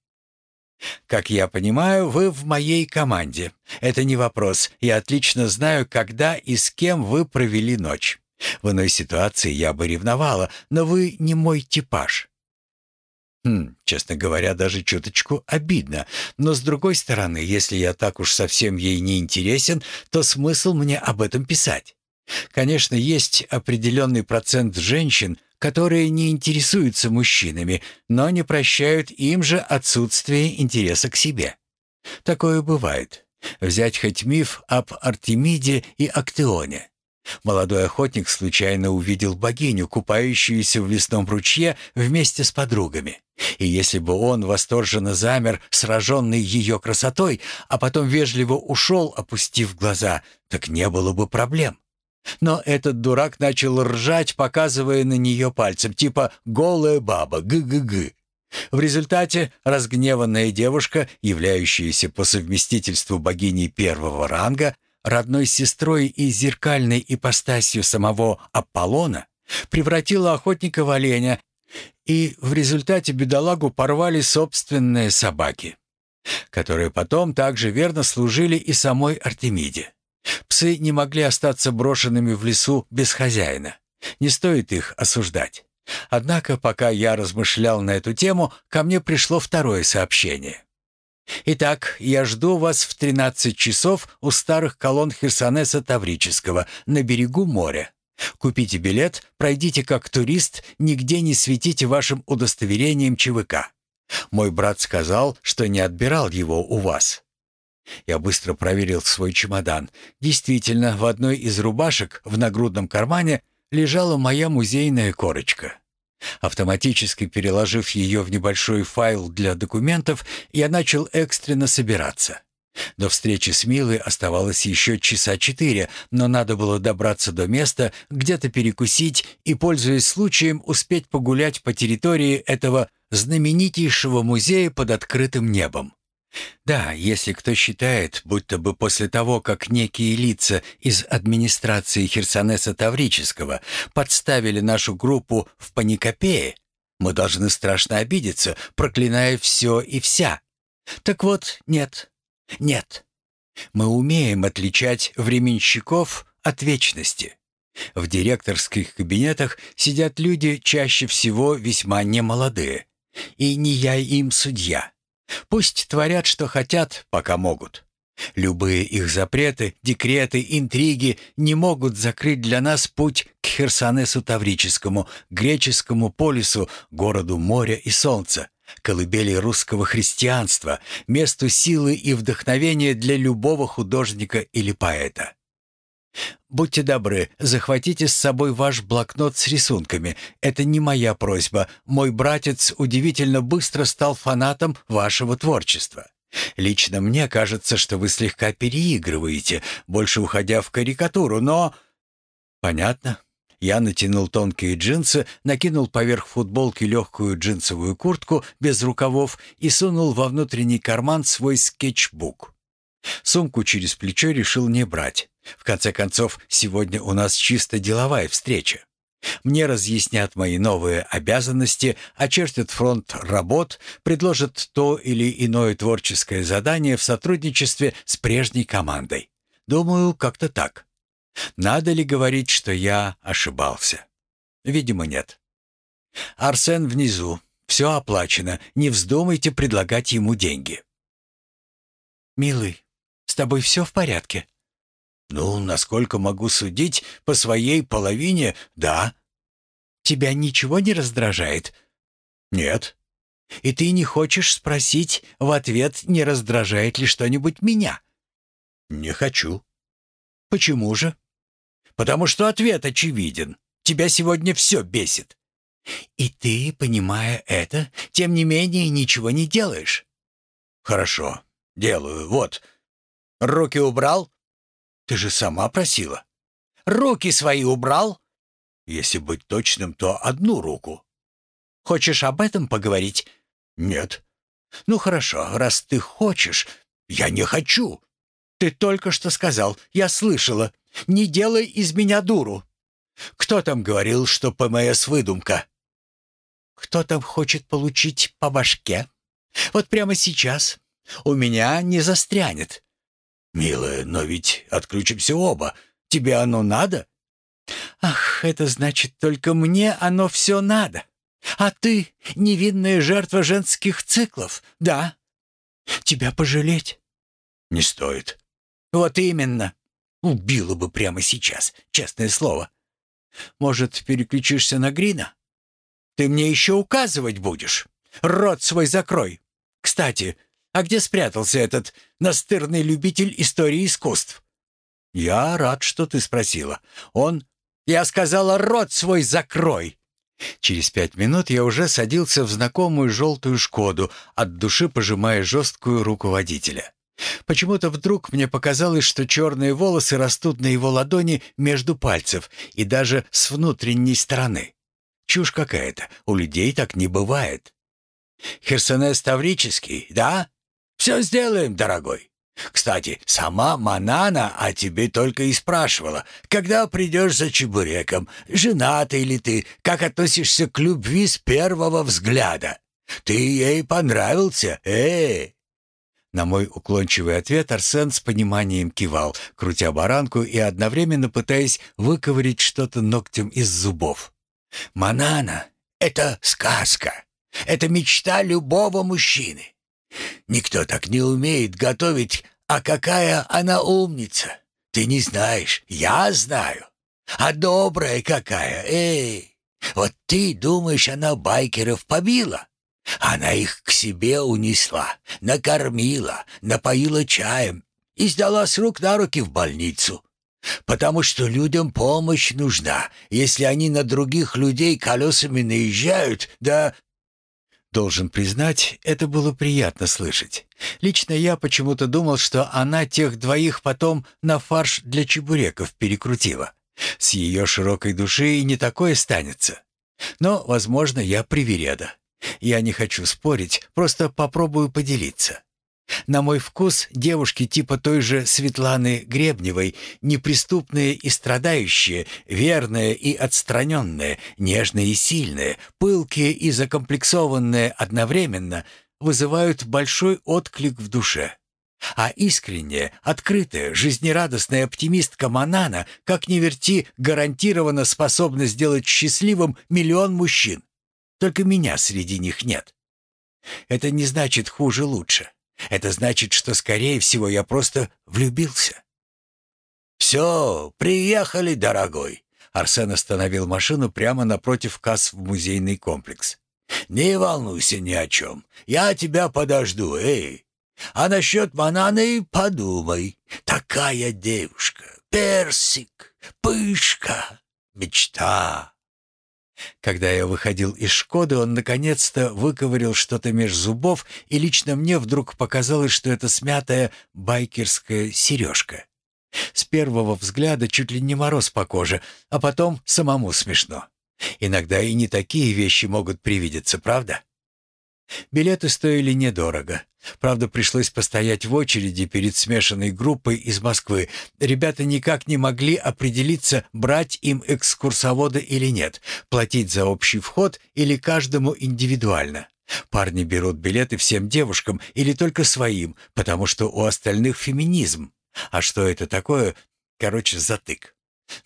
Speaker 1: «Как я понимаю, вы в моей команде. Это не вопрос. Я отлично знаю, когда и с кем вы провели ночь. В иной ситуации я бы ревновала, но вы не мой типаж. Хм, честно говоря, даже чуточку обидно. Но с другой стороны, если я так уж совсем ей не интересен, то смысл мне об этом писать? Конечно, есть определенный процент женщин, которые не интересуются мужчинами, но не прощают им же отсутствие интереса к себе. Такое бывает. Взять хоть миф об Артемиде и Актеоне. Молодой охотник случайно увидел богиню, купающуюся в лесном ручье вместе с подругами. И если бы он восторженно замер, сраженный ее красотой, а потом вежливо ушел, опустив глаза, так не было бы проблем. Но этот дурак начал ржать, показывая на нее пальцем, типа «голая баба, гы-гы-гы». В результате разгневанная девушка, являющаяся по совместительству богиней первого ранга, родной сестрой и зеркальной ипостасью самого Аполлона, превратила охотника в оленя, и в результате бедолагу порвали собственные собаки, которые потом также верно служили и самой Артемиде. Псы не могли остаться брошенными в лесу без хозяина. Не стоит их осуждать. Однако, пока я размышлял на эту тему, ко мне пришло второе сообщение. Итак, я жду вас в 13 часов у старых колонн Херсонеса Таврического на берегу моря. Купите билет, пройдите как турист, нигде не светите вашим удостоверением ЧВК. Мой брат сказал, что не отбирал его у вас. Я быстро проверил свой чемодан. Действительно, в одной из рубашек в нагрудном кармане лежала моя музейная корочка. Автоматически переложив ее в небольшой файл для документов, я начал экстренно собираться. До встречи с Милой оставалось еще часа четыре, но надо было добраться до места, где-то перекусить и, пользуясь случаем, успеть погулять по территории этого знаменитейшего музея под открытым небом. Да, если кто считает, будто бы после того, как некие лица из администрации Херсонеса Таврического подставили нашу группу в Паникопее, мы должны страшно обидеться, проклиная все и вся. Так вот, нет, нет. Мы умеем отличать временщиков от вечности. В директорских кабинетах сидят люди чаще всего весьма немолодые. И не я им судья. Пусть творят, что хотят, пока могут. Любые их запреты, декреты, интриги не могут закрыть для нас путь к Херсонесу Таврическому, греческому полису, городу моря и солнца, колыбели русского христианства, месту силы и вдохновения для любого художника или поэта. «Будьте добры, захватите с собой ваш блокнот с рисунками. Это не моя просьба. Мой братец удивительно быстро стал фанатом вашего творчества. Лично мне кажется, что вы слегка переигрываете, больше уходя в карикатуру, но...» «Понятно». Я натянул тонкие джинсы, накинул поверх футболки легкую джинсовую куртку без рукавов и сунул во внутренний карман свой скетчбук. Сумку через плечо решил не брать. В конце концов, сегодня у нас чисто деловая встреча. Мне разъяснят мои новые обязанности, очертят фронт работ, предложат то или иное творческое задание в сотрудничестве с прежней командой. Думаю, как-то так. Надо ли говорить, что я ошибался? Видимо, нет. Арсен внизу. Все оплачено. Не вздумайте предлагать ему деньги. «Милый, с тобой все в порядке?»
Speaker 2: «Ну, насколько могу судить, по своей половине, да».
Speaker 1: «Тебя ничего не раздражает?»
Speaker 2: «Нет».
Speaker 1: «И ты не хочешь спросить в ответ, не раздражает ли что-нибудь меня?»
Speaker 2: «Не хочу».
Speaker 1: «Почему же?»
Speaker 2: «Потому что ответ очевиден. Тебя сегодня все бесит».
Speaker 1: «И ты, понимая это, тем не менее ничего не делаешь?»
Speaker 2: «Хорошо, делаю. Вот. Руки убрал?» «Ты же сама просила».
Speaker 1: «Руки свои убрал?»
Speaker 2: «Если быть точным, то одну руку».
Speaker 1: «Хочешь об этом поговорить?»
Speaker 2: «Нет».
Speaker 1: «Ну хорошо, раз ты хочешь...»
Speaker 2: «Я не хочу».
Speaker 1: «Ты только что сказал, я слышала. Не делай из меня дуру».
Speaker 2: «Кто там говорил, что ПМС выдумка?»
Speaker 1: «Кто там хочет получить по башке?» Вот прямо сейчас. У меня не застрянет.
Speaker 2: Милая, но ведь отключимся оба. Тебе оно надо?
Speaker 1: Ах, это значит, только мне оно все надо. А ты — невинная жертва женских циклов, да? Тебя пожалеть?
Speaker 2: Не стоит.
Speaker 1: Вот именно. Убила бы прямо сейчас, честное слово. Может, переключишься на Грина? Ты мне еще указывать будешь. Рот свой закрой. Кстати, а где спрятался этот настырный любитель истории искусств?
Speaker 2: Я рад, что ты спросила. Он...
Speaker 1: Я сказала, рот свой закрой. Через пять минут я уже садился в знакомую желтую «Шкоду», от души пожимая жесткую руку водителя. Почему-то вдруг мне показалось, что черные волосы растут на его ладони между пальцев и даже с внутренней стороны. Чушь какая-то, у людей так не бывает.
Speaker 2: Херсонес Таврический, да? Все сделаем, дорогой. Кстати, сама Манана о тебе только и спрашивала, когда придешь за чебуреком, женатый ли ты, как относишься к любви с первого взгляда. Ты ей понравился, эй!»
Speaker 1: На мой уклончивый ответ Арсен с пониманием кивал, крутя баранку и одновременно пытаясь выковырить что-то ногтем из зубов.
Speaker 2: «Манана — это сказка. Это мечта любого мужчины. Никто так не умеет готовить, а какая она умница. Ты не знаешь, я знаю. А добрая какая, эй! Вот ты думаешь, она байкеров побила? Она их к себе унесла, накормила, напоила чаем и сдала с рук на руки в больницу. Потому что людям помощь нужна, если они на других людей колесами наезжают, да
Speaker 1: Должен признать, это было приятно слышать. Лично я почему-то думал, что она тех двоих потом на фарш для чебуреков перекрутила. С ее широкой души и не такое станется. Но, возможно, я привереда. Я не хочу спорить, просто попробую поделиться. На мой вкус, девушки типа той же Светланы Гребневой, неприступные и страдающие, верные и отстраненные, нежные и сильные, пылкие и закомплексованные одновременно, вызывают большой отклик в душе. А искренняя, открытая, жизнерадостная оптимистка Манана, как ни верти, гарантированно способна сделать счастливым миллион мужчин. Только меня среди них нет. Это не значит хуже-лучше. Это значит, что, скорее всего, я просто влюбился.
Speaker 2: «Все, приехали, дорогой!»
Speaker 1: Арсен остановил машину прямо напротив касс в музейный комплекс.
Speaker 2: «Не волнуйся ни о чем. Я тебя подожду, эй! А насчет бананы подумай. Такая девушка, персик, пышка, мечта!»
Speaker 1: Когда я выходил из «Шкоды», он наконец-то выковырил что-то меж зубов, и лично мне вдруг показалось, что это смятая байкерская сережка. С первого взгляда чуть ли не мороз по коже, а потом самому смешно. Иногда и не такие вещи могут привидеться, правда? Билеты стоили недорого. Правда, пришлось постоять в очереди перед смешанной группой из Москвы. Ребята никак не могли определиться, брать им экскурсовода или нет, платить за общий вход или каждому индивидуально. Парни берут билеты всем девушкам или только своим, потому что у остальных феминизм. А что это такое? Короче, затык.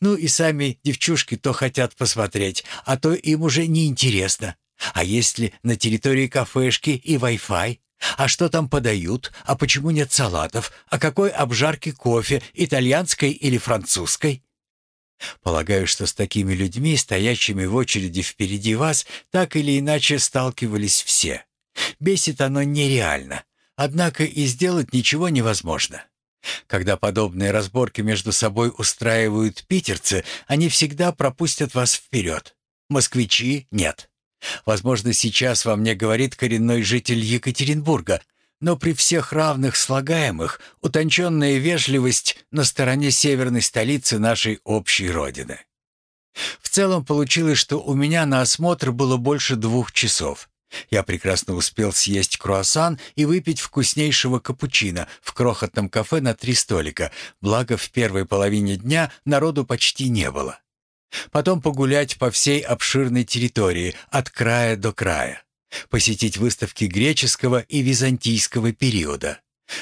Speaker 1: Ну и сами девчушки то хотят посмотреть, а то им уже не интересно. А если на территории кафешки и Wi-Fi? А что там подают? А почему нет салатов? А какой обжарки кофе, итальянской или французской? Полагаю, что с такими людьми, стоящими в очереди впереди вас, так или иначе сталкивались все. Бесит оно нереально. Однако и сделать ничего невозможно. Когда подобные разборки между собой устраивают питерцы, они всегда пропустят вас вперед. Москвичи — нет. Возможно, сейчас во мне говорит коренной житель Екатеринбурга, но при всех равных слагаемых утонченная вежливость на стороне северной столицы нашей общей родины. В целом получилось, что у меня на осмотр было больше двух часов. Я прекрасно успел съесть круассан и выпить вкуснейшего капучино в крохотном кафе на три столика, благо в первой половине дня народу почти не было. Потом погулять по всей обширной территории от края до края. Посетить выставки греческого и византийского периода.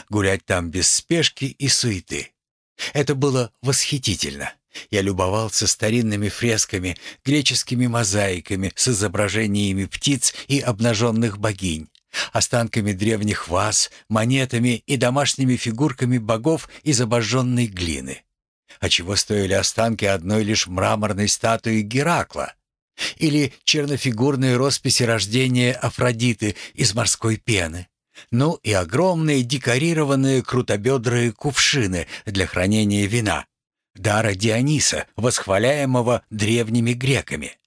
Speaker 1: Гулять там без спешки и суеты. Это было восхитительно. Я любовался старинными фресками, греческими мозаиками с изображениями птиц и обнаженных богинь, останками древних ваз, монетами и домашними фигурками богов из обожженной глины. А чего стоили останки одной лишь мраморной статуи Геракла? Или чернофигурные росписи рождения Афродиты из морской пены? Ну и огромные декорированные крутобедрые кувшины для хранения вина. Дара Диониса, восхваляемого древними греками.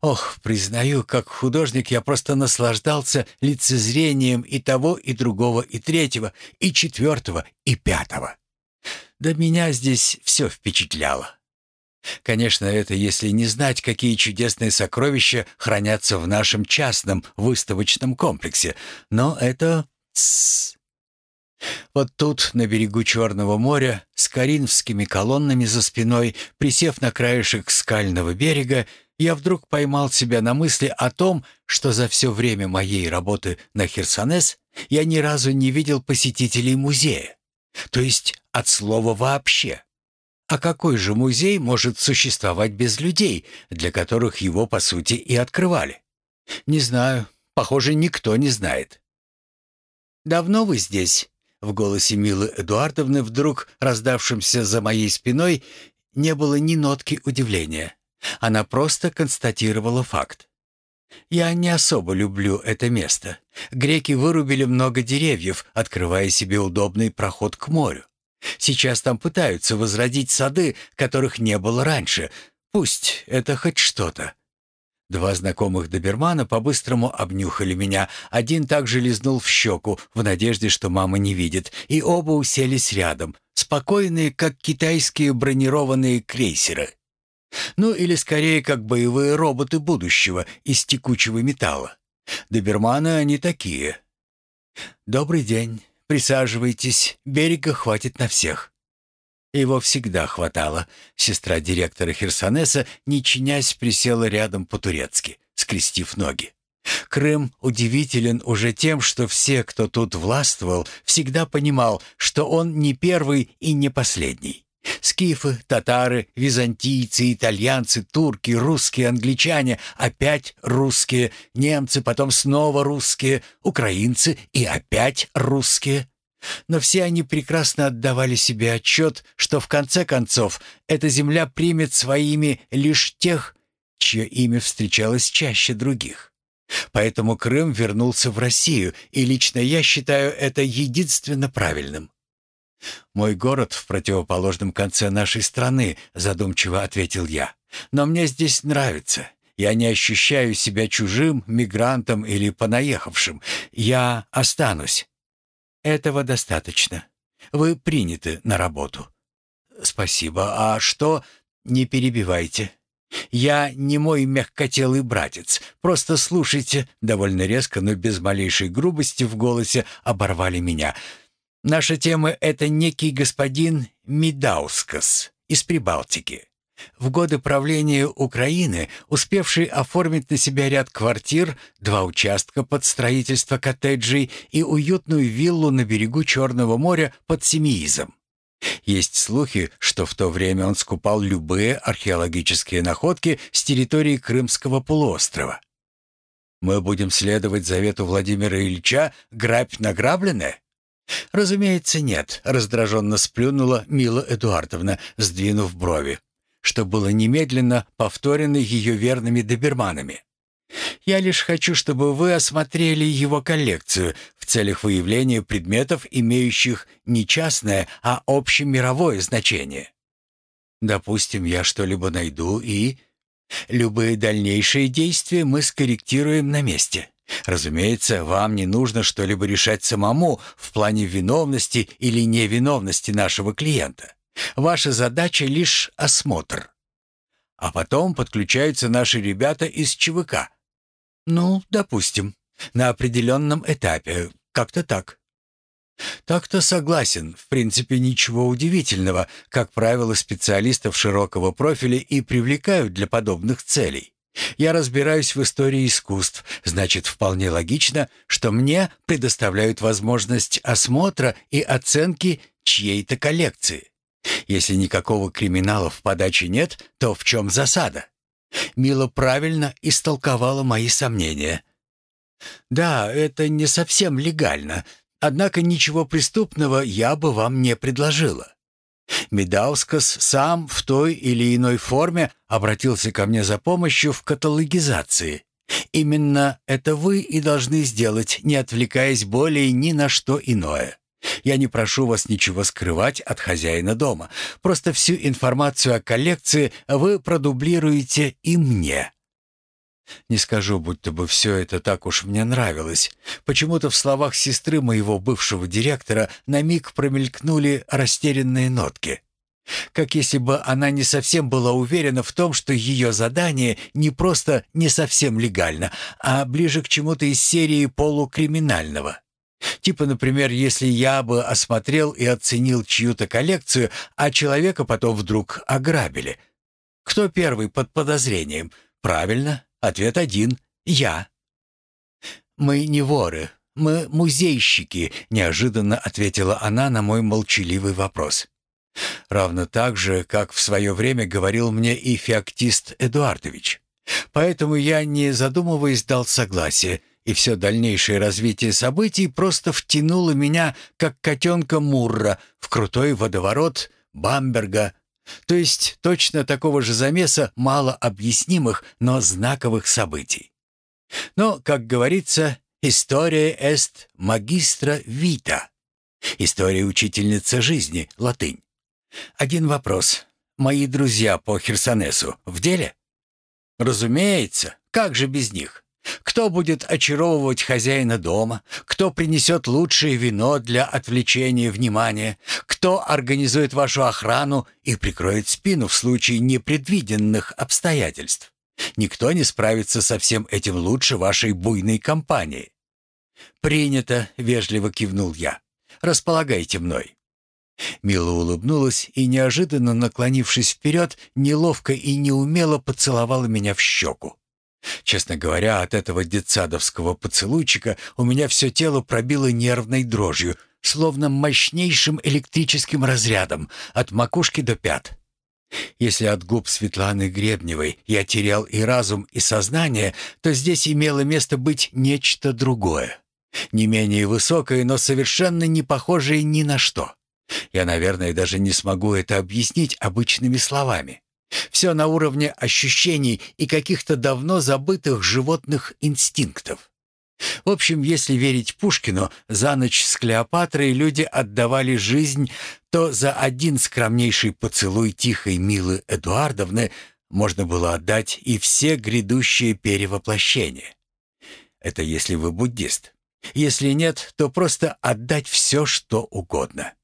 Speaker 1: Ох, признаю, как художник я просто наслаждался лицезрением и того, и другого, и третьего, и четвертого, и пятого. Да меня здесь все впечатляло. Конечно, это если не знать, какие чудесные сокровища хранятся в нашем частном выставочном комплексе. Но это... Вот тут, на берегу Черного моря, с коринфскими колоннами за спиной, присев на краешек скального берега, я вдруг поймал себя на мысли о том, что за все время моей работы на Херсонес я ни разу не видел посетителей музея. То есть от слова «вообще». А какой же музей может существовать без людей, для которых его, по сути, и открывали? Не знаю. Похоже, никто не знает. «Давно вы здесь?» В голосе Милы Эдуардовны, вдруг раздавшемся за моей спиной, не было ни нотки удивления. Она просто констатировала факт. Я не особо люблю это место. Греки вырубили много деревьев, открывая себе удобный проход к морю. Сейчас там пытаются возродить сады, которых не было раньше. Пусть это хоть что-то. Два знакомых добермана по-быстрому обнюхали меня. Один также лизнул в щеку, в надежде, что мама не видит, и оба уселись рядом, спокойные, как китайские бронированные крейсеры. Ну или скорее как боевые роботы будущего из текучего металла. Доберманы они такие. «Добрый день. Присаживайтесь. Берега хватит на всех». Его всегда хватало. Сестра директора Херсонеса, не чинясь, присела рядом по-турецки, скрестив ноги. Крым удивителен уже тем, что все, кто тут властвовал, всегда понимал, что он не первый и не последний. Скифы, татары, византийцы, итальянцы, турки, русские, англичане, опять русские, немцы, потом снова русские, украинцы и опять русские. Но все они прекрасно отдавали себе отчет, что в конце концов эта земля примет своими лишь тех, чье имя встречалось чаще других. Поэтому Крым вернулся в Россию, и лично я считаю это единственно правильным. «Мой город в противоположном конце нашей страны», — задумчиво ответил я. «Но мне здесь нравится. Я не ощущаю себя чужим, мигрантом или понаехавшим. Я останусь». «Этого достаточно. Вы приняты на работу». «Спасибо. А что?» «Не перебивайте. Я не мой мягкотелый братец. Просто слушайте». Довольно резко, но без малейшей грубости в голосе оборвали меня. Наша тема — это некий господин Мидаускас из Прибалтики. В годы правления Украины, успевший оформить на себя ряд квартир, два участка под строительство коттеджей и уютную виллу на берегу Черного моря под Семиизом. Есть слухи, что в то время он скупал любые археологические находки с территории Крымского полуострова. Мы будем следовать завету Владимира Ильича «грабь награбленное»?» «Разумеется, нет», — раздраженно сплюнула Мила Эдуардовна, сдвинув брови, что было немедленно повторено ее верными доберманами. «Я лишь хочу, чтобы вы осмотрели его коллекцию в целях выявления предметов, имеющих не частное, а общемировое значение. Допустим, я что-либо найду и...» Любые дальнейшие действия мы скорректируем на месте. Разумеется, вам не нужно что-либо решать самому в плане виновности или невиновности нашего клиента. Ваша задача лишь осмотр. А потом подключаются наши ребята из ЧВК. Ну, допустим, на определенном этапе. Как-то так. Так-то согласен. В принципе, ничего удивительного. Как правило, специалистов широкого профиля и привлекают для подобных целей. Я разбираюсь в истории искусств, значит, вполне логично, что мне предоставляют возможность осмотра и оценки чьей-то коллекции. Если никакого криминала в подаче нет, то в чем засада? Мила правильно истолковала мои сомнения. Да, это не совсем легально, Однако ничего преступного я бы вам не предложила. Медаускас сам в той или иной форме обратился ко мне за помощью в каталогизации. Именно это вы и должны сделать, не отвлекаясь более ни на что иное. Я не прошу вас ничего скрывать от хозяина дома. Просто всю информацию о коллекции вы продублируете и мне. Не скажу, будто бы все это так уж мне нравилось. Почему-то в словах сестры моего бывшего директора на миг промелькнули растерянные нотки. Как если бы она не совсем была уверена в том, что ее задание не просто не совсем легально, а ближе к чему-то из серии полукриминального. Типа, например, если я бы осмотрел и оценил чью-то коллекцию, а человека потом вдруг ограбили. Кто первый под подозрением? Правильно, Ответ один — я. «Мы не воры, мы музейщики», — неожиданно ответила она на мой молчаливый вопрос. Равно так же, как в свое время говорил мне и феоктист Эдуардович. Поэтому я, не задумываясь, дал согласие, и все дальнейшее развитие событий просто втянуло меня, как котенка Мурра, в крутой водоворот Бамберга то есть точно такого же замеса мало объяснимых, но знаковых событий. Но, как говорится, история эст магистра вита. История учительницы жизни, латынь. Один вопрос. Мои друзья по Херсонесу в деле? Разумеется, как же без них? Кто будет очаровывать хозяина дома? Кто принесет лучшее вино для отвлечения внимания? Кто организует вашу охрану и прикроет спину в случае непредвиденных обстоятельств? Никто не справится со всем этим лучше вашей буйной компании. «Принято», — вежливо кивнул я. «Располагайте мной». Мила улыбнулась и, неожиданно наклонившись вперед, неловко и неумело поцеловала меня в щеку. Честно говоря, от этого детсадовского поцелуйчика у меня все тело пробило нервной дрожью, словно мощнейшим электрическим разрядом от макушки до пят. Если от губ Светланы Гребневой я терял и разум, и сознание, то здесь имело место быть нечто другое. Не менее высокое, но совершенно не похожее ни на что. Я, наверное, даже не смогу это объяснить обычными словами. Все на уровне ощущений и каких-то давно забытых животных инстинктов. В общем, если верить Пушкину, за ночь с Клеопатрой люди отдавали жизнь, то за один скромнейший поцелуй тихой Милы Эдуардовны можно было отдать и все грядущие перевоплощения. Это если вы буддист. Если нет, то просто отдать все, что угодно.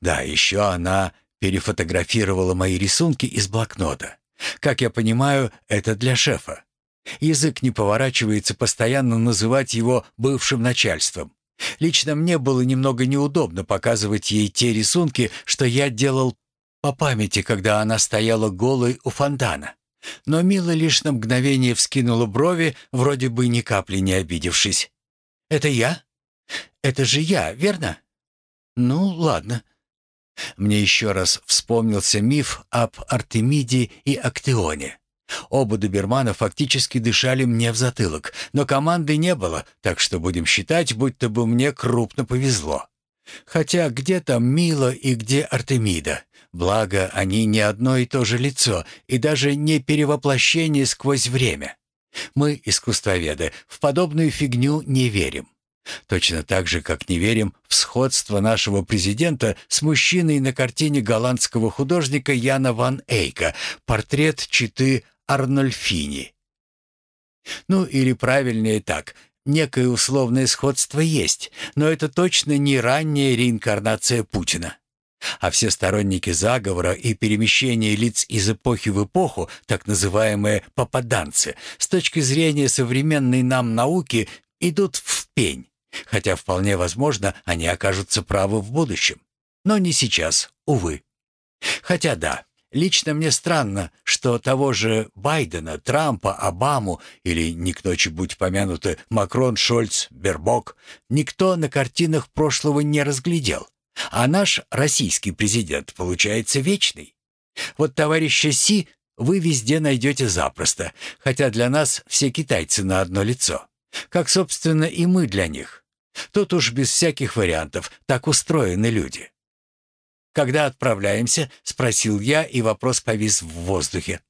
Speaker 1: Да, еще она перефотографировала мои рисунки из блокнота. Как я понимаю, это для шефа. Язык не поворачивается постоянно называть его бывшим начальством. Лично мне было немного неудобно показывать ей те рисунки, что я делал по памяти, когда она стояла голой у фонтана. Но Мила лишь на мгновение вскинула брови, вроде бы ни капли не обидевшись. «Это я? Это же я, верно?» «Ну, ладно. Мне еще раз вспомнился миф об Артемиде и Актеоне. Оба добермана фактически дышали мне в затылок, но команды не было, так что будем считать, будто бы мне крупно повезло. Хотя где там Мила и где Артемида? Благо, они не одно и то же лицо и даже не перевоплощение сквозь время. Мы, искусствоведы, в подобную фигню не верим. Точно так же, как не верим в сходство нашего президента с мужчиной на картине голландского художника Яна ван Эйка «Портрет читы Арнольфини». Ну или правильнее так, некое условное сходство есть, но это точно не ранняя реинкарнация Путина. А все сторонники заговора и перемещения лиц из эпохи в эпоху, так называемые попаданцы, с точки зрения современной нам науки, идут в пень. Хотя вполне возможно, они окажутся правы в будущем. Но не сейчас, увы. Хотя да, лично мне странно, что того же Байдена, Трампа, Обаму или не кто-нибудь помянуты Макрон, Шольц, Бербок никто на картинах прошлого не разглядел. А наш российский президент получается вечный. Вот товарища Си вы везде найдете запросто, хотя для нас все китайцы на одно лицо. Как, собственно, и мы для них. Тут уж без всяких вариантов, так устроены люди. «Когда отправляемся?» — спросил я, и вопрос повис в воздухе.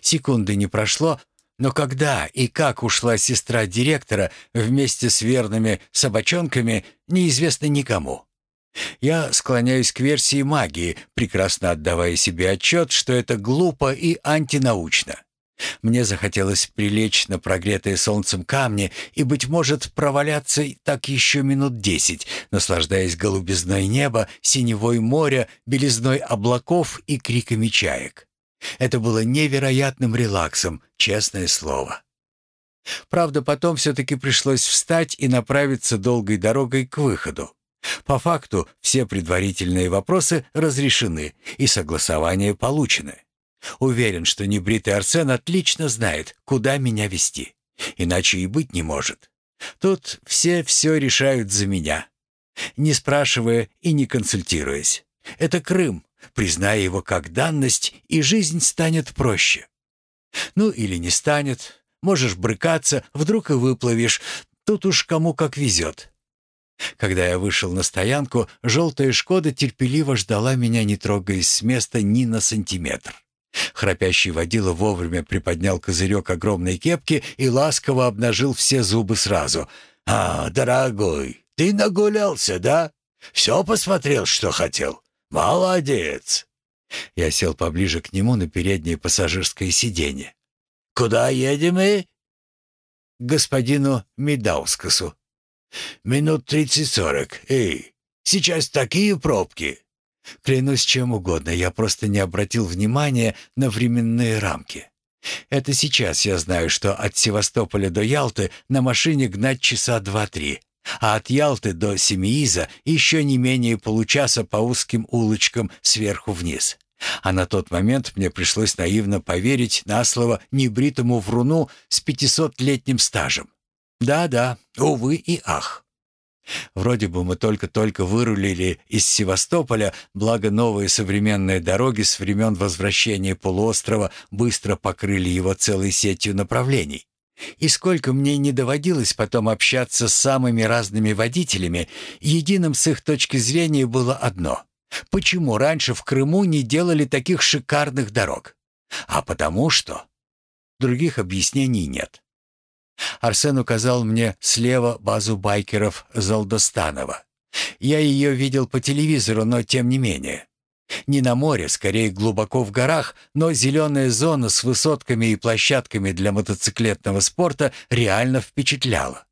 Speaker 1: Секунды не прошло, но когда и как ушла сестра директора вместе с верными собачонками, неизвестно никому. Я склоняюсь к версии магии, прекрасно отдавая себе отчет, что это глупо и антинаучно. Мне захотелось прилечь на прогретые солнцем камни и, быть может, проваляться так еще минут десять, наслаждаясь голубизной неба, синевой моря, белизной облаков и криками чаек. Это было невероятным релаксом, честное слово. Правда, потом все-таки пришлось встать и направиться долгой дорогой к выходу. По факту все предварительные вопросы разрешены и согласования получены. Уверен, что небритый Арсен отлично знает, куда меня вести. Иначе и быть не может. Тут все все решают за меня, не спрашивая и не консультируясь. Это Крым, признай его как данность, и жизнь станет проще. Ну или не станет, можешь брыкаться, вдруг и выплывешь, тут уж кому как везет. Когда я вышел на стоянку, желтая «Шкода» терпеливо ждала меня, не трогаясь с места ни на сантиметр. Храпящий водила вовремя приподнял козырек огромной кепки и ласково обнажил все зубы сразу.
Speaker 2: «А, дорогой, ты нагулялся, да? Все посмотрел, что хотел? Молодец!»
Speaker 1: Я сел поближе к нему на переднее пассажирское сиденье.
Speaker 2: «Куда едем мы?»
Speaker 1: «К господину Медаускасу».
Speaker 2: «Минут тридцать-сорок. Эй, сейчас такие пробки!»
Speaker 1: Клянусь чем угодно, я просто не обратил внимания на временные рамки. Это сейчас я знаю, что от Севастополя до Ялты на машине гнать часа два-три, а от Ялты до Семииза еще не менее получаса по узким улочкам сверху вниз. А на тот момент мне пришлось наивно поверить на слово небритому вруну с пятисотлетним стажем. Да-да, увы и ах. Вроде бы мы только-только вырулили из Севастополя, благо новые современные дороги с времен возвращения полуострова быстро покрыли его целой сетью направлений. И сколько мне не доводилось потом общаться с самыми разными водителями, единым с их точки зрения было одно. Почему раньше в Крыму не делали таких шикарных дорог? А потому что... Других объяснений нет. Арсен указал мне слева базу байкеров Залдостанова. Я ее видел по телевизору, но тем не менее. Не на море, скорее глубоко в горах, но зеленая зона с высотками и площадками для мотоциклетного спорта реально впечатляла.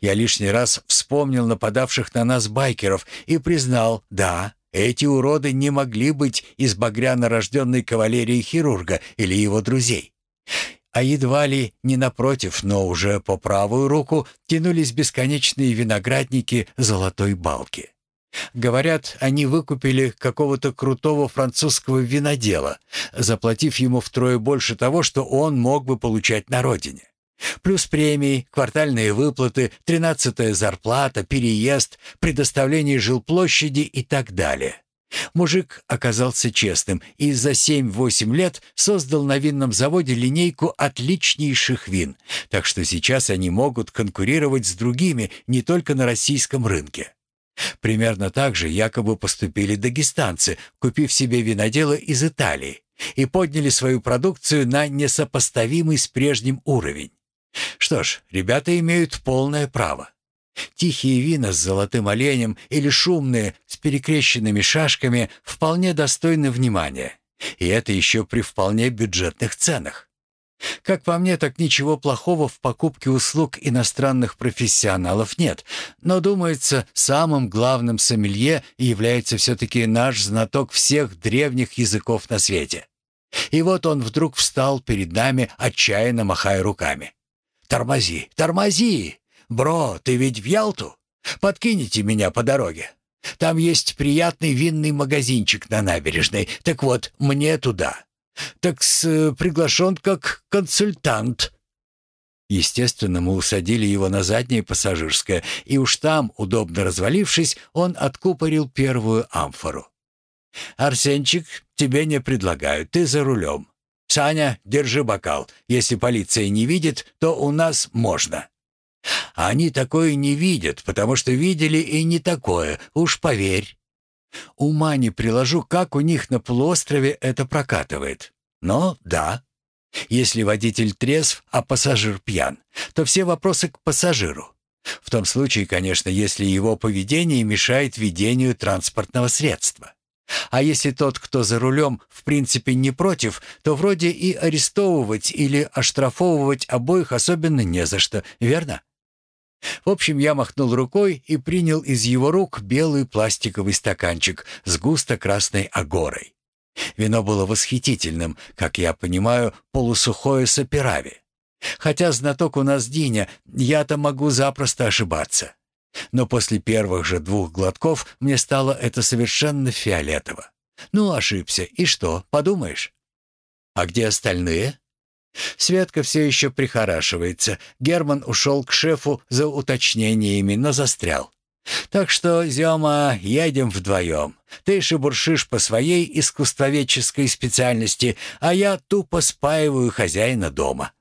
Speaker 1: Я лишний раз вспомнил нападавших на нас байкеров и признал, да, эти уроды не могли быть из багряно рожденной кавалерии хирурга или его друзей а едва ли не напротив, но уже по правую руку тянулись бесконечные виноградники золотой балки. Говорят, они выкупили какого-то крутого французского винодела, заплатив ему втрое больше того, что он мог бы получать на родине. Плюс премии, квартальные выплаты, тринадцатая зарплата, переезд, предоставление жилплощади и так далее. Мужик оказался честным и за 7-8 лет создал на винном заводе линейку отличнейших вин, так что сейчас они могут конкурировать с другими не только на российском рынке. Примерно так же якобы поступили дагестанцы, купив себе винодело из Италии, и подняли свою продукцию на несопоставимый с прежним уровень. Что ж, ребята имеют полное право. Тихие вина с золотым оленем или шумные с перекрещенными шашками вполне достойны внимания. И это еще при вполне бюджетных ценах. Как по мне, так ничего плохого в покупке услуг иностранных профессионалов нет, но, думается, самым главным сомелье является все-таки наш знаток всех древних языков на свете. И вот он вдруг встал перед нами, отчаянно махая руками. «Тормози, тормози! «Бро, ты ведь в Ялту? Подкинете меня по дороге. Там есть приятный винный магазинчик на набережной. Так вот, мне туда. Так с э, приглашен как консультант». Естественно, мы усадили его на заднее пассажирское, и уж там, удобно развалившись, он откупорил первую амфору. «Арсенчик, тебе не предлагаю, ты за рулем. Саня, держи бокал. Если полиция не видит, то у нас можно». А они такое не видят, потому что видели и не такое, уж поверь. Ума не приложу, как у них на полуострове это прокатывает. Но да, если водитель трезв, а пассажир пьян, то все вопросы к пассажиру. В том случае, конечно, если его поведение мешает ведению транспортного средства. А если тот, кто за рулем, в принципе не против, то вроде и арестовывать или оштрафовывать обоих особенно не за что, верно? В общем, я махнул рукой и принял из его рук белый пластиковый стаканчик с густо-красной агорой. Вино было восхитительным, как я понимаю, полусухое саперави. Хотя знаток у нас Диня, я-то могу запросто ошибаться. Но после первых же двух глотков мне стало это совершенно фиолетово. Ну, ошибся, и что, подумаешь? А где остальные? Светка все еще прихорашивается. Герман ушел к шефу за уточнениями, но застрял. Так что, Зема, едем вдвоем. Ты шебуршишь по своей искусствоведческой специальности, а я тупо спаиваю хозяина дома.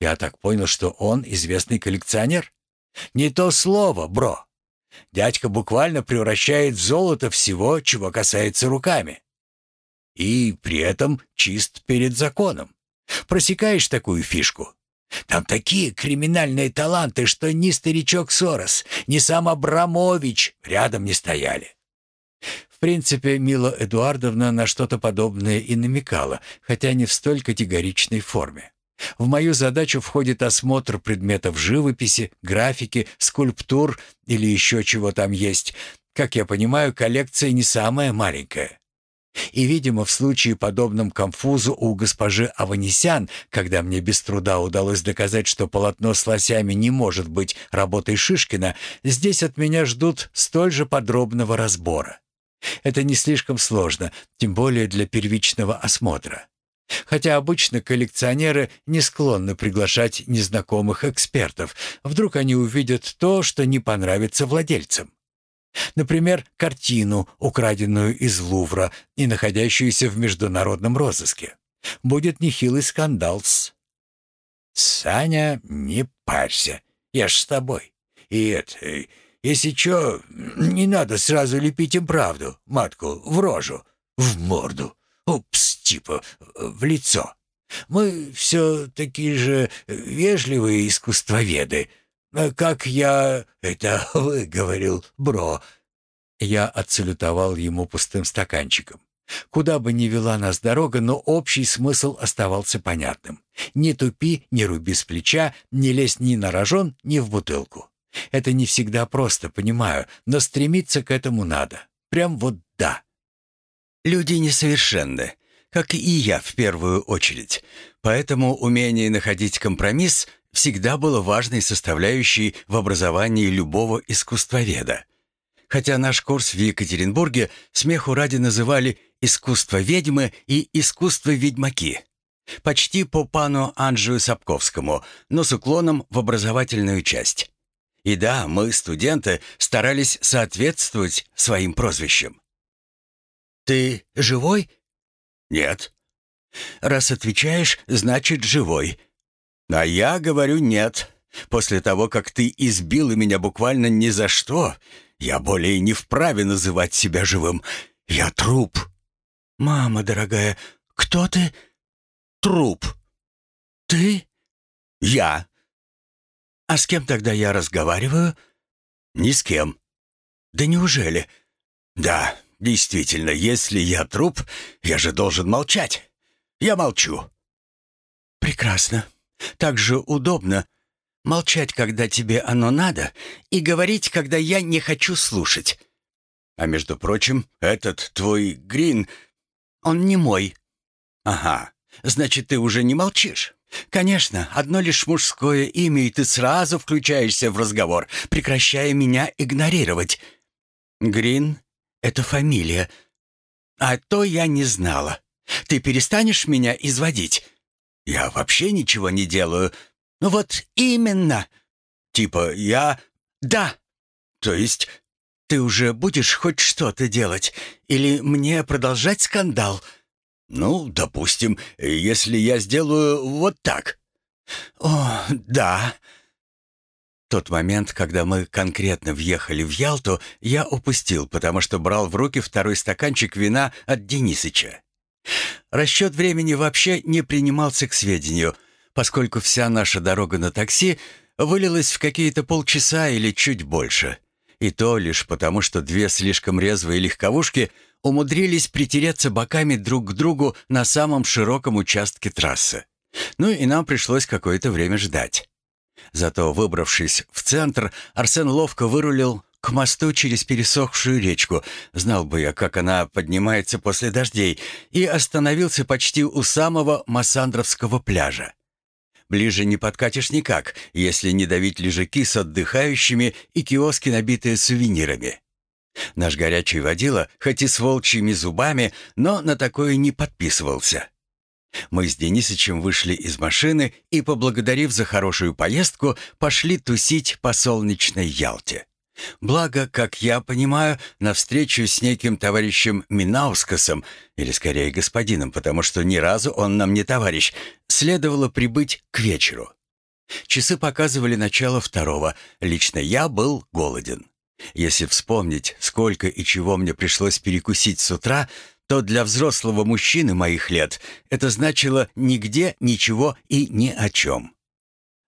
Speaker 1: Я так понял, что он известный коллекционер? Не то слово, бро. Дядька буквально превращает в золото всего, чего касается руками. И при этом чист перед законом. Просекаешь такую фишку? Там такие криминальные таланты, что ни старичок Сорос, ни сам Абрамович рядом не стояли. В принципе, Мила Эдуардовна на что-то подобное и намекала, хотя не в столь категоричной форме. В мою задачу входит осмотр предметов живописи, графики, скульптур или еще чего там есть. Как я понимаю, коллекция не самая маленькая. И, видимо, в случае подобном конфузу у госпожи Аванесян, когда мне без труда удалось доказать, что полотно с лосями не может быть работой Шишкина, здесь от меня ждут столь же подробного разбора. Это не слишком сложно, тем более для первичного осмотра. Хотя обычно коллекционеры не склонны приглашать незнакомых экспертов. Вдруг они увидят то, что не понравится владельцам. Например, картину, украденную из Лувра и находящуюся в международном розыске. Будет нехилый скандал с... «Саня, не парься, я ж с тобой. И это, если чё, не надо сразу лепить им правду, матку, в рожу, в морду, упс, типа, в лицо. Мы все такие же вежливые искусствоведы, «Как я это выговорил, бро?» Я отсалютовал ему пустым стаканчиком. Куда бы ни вела нас дорога, но общий смысл оставался понятным. Не тупи, не руби с плеча, не лезь ни на рожон, ни в бутылку. Это не всегда просто, понимаю, но стремиться к этому надо. Прям вот да. Люди несовершенны, как и я в первую очередь. Поэтому умение находить компромисс — всегда было важной составляющей в образовании любого искусствоведа. Хотя наш курс в Екатеринбурге смеху ради называли «искусство ведьмы» и «искусство ведьмаки». Почти по пану Анджию Сапковскому, но с уклоном в образовательную часть. И да, мы, студенты, старались соответствовать своим прозвищам.
Speaker 2: Ты живой?»
Speaker 1: «Нет».
Speaker 2: «Раз отвечаешь, значит, живой».
Speaker 1: «А я говорю нет. После того, как ты избила меня буквально ни за что, я более не вправе называть себя живым. Я труп».
Speaker 2: «Мама дорогая, кто ты?»
Speaker 1: «Труп».
Speaker 2: «Ты?»
Speaker 1: «Я».
Speaker 2: «А с кем тогда я разговариваю?»
Speaker 1: «Ни с кем».
Speaker 2: «Да неужели?»
Speaker 1: «Да, действительно, если я труп, я же должен молчать. Я молчу».
Speaker 2: «Прекрасно. Так же удобно молчать, когда тебе оно надо, и говорить, когда я не хочу слушать».
Speaker 1: «А между прочим, этот твой Грин,
Speaker 2: он не мой».
Speaker 1: «Ага, значит, ты уже не молчишь».
Speaker 2: «Конечно, одно лишь мужское имя, и ты сразу включаешься в разговор, прекращая меня игнорировать. Грин — это фамилия. А то я не знала. Ты перестанешь меня изводить?»
Speaker 1: «Я вообще ничего не делаю».
Speaker 2: «Ну вот именно».
Speaker 1: «Типа я...»
Speaker 2: «Да».
Speaker 1: «То есть...»
Speaker 2: «Ты уже будешь хоть что-то делать? Или мне продолжать скандал?»
Speaker 1: «Ну, допустим, если я сделаю вот так».
Speaker 2: «О, да». Тот момент, когда мы конкретно въехали в Ялту, я упустил, потому что брал в руки второй стаканчик вина от Денисыча. Расчет времени вообще не принимался к сведению, поскольку вся наша дорога на такси вылилась в какие-то полчаса или чуть больше. И то лишь потому, что две слишком резвые легковушки — умудрились притереться боками друг к другу на самом широком участке трассы. Ну и нам пришлось какое-то время ждать. Зато, выбравшись в центр, Арсен ловко вырулил к мосту через пересохшую речку, знал бы я, как она поднимается после дождей, и остановился почти у самого Массандровского пляжа. Ближе не подкатишь никак, если не давить лежаки с отдыхающими и киоски, набитые сувенирами. Наш горячий водила, хоть и с волчьими зубами, но на такое не подписывался. Мы с Денисычем вышли из машины и, поблагодарив за хорошую поездку, пошли тусить по солнечной Ялте. Благо, как я понимаю, на встречу с неким товарищем Минаускасом, или скорее господином, потому что ни разу он нам не товарищ, следовало прибыть к вечеру. Часы показывали начало второго. Лично я был голоден. Если вспомнить, сколько и чего мне пришлось перекусить с утра, то для взрослого мужчины моих лет это значило нигде, ничего и ни о чем.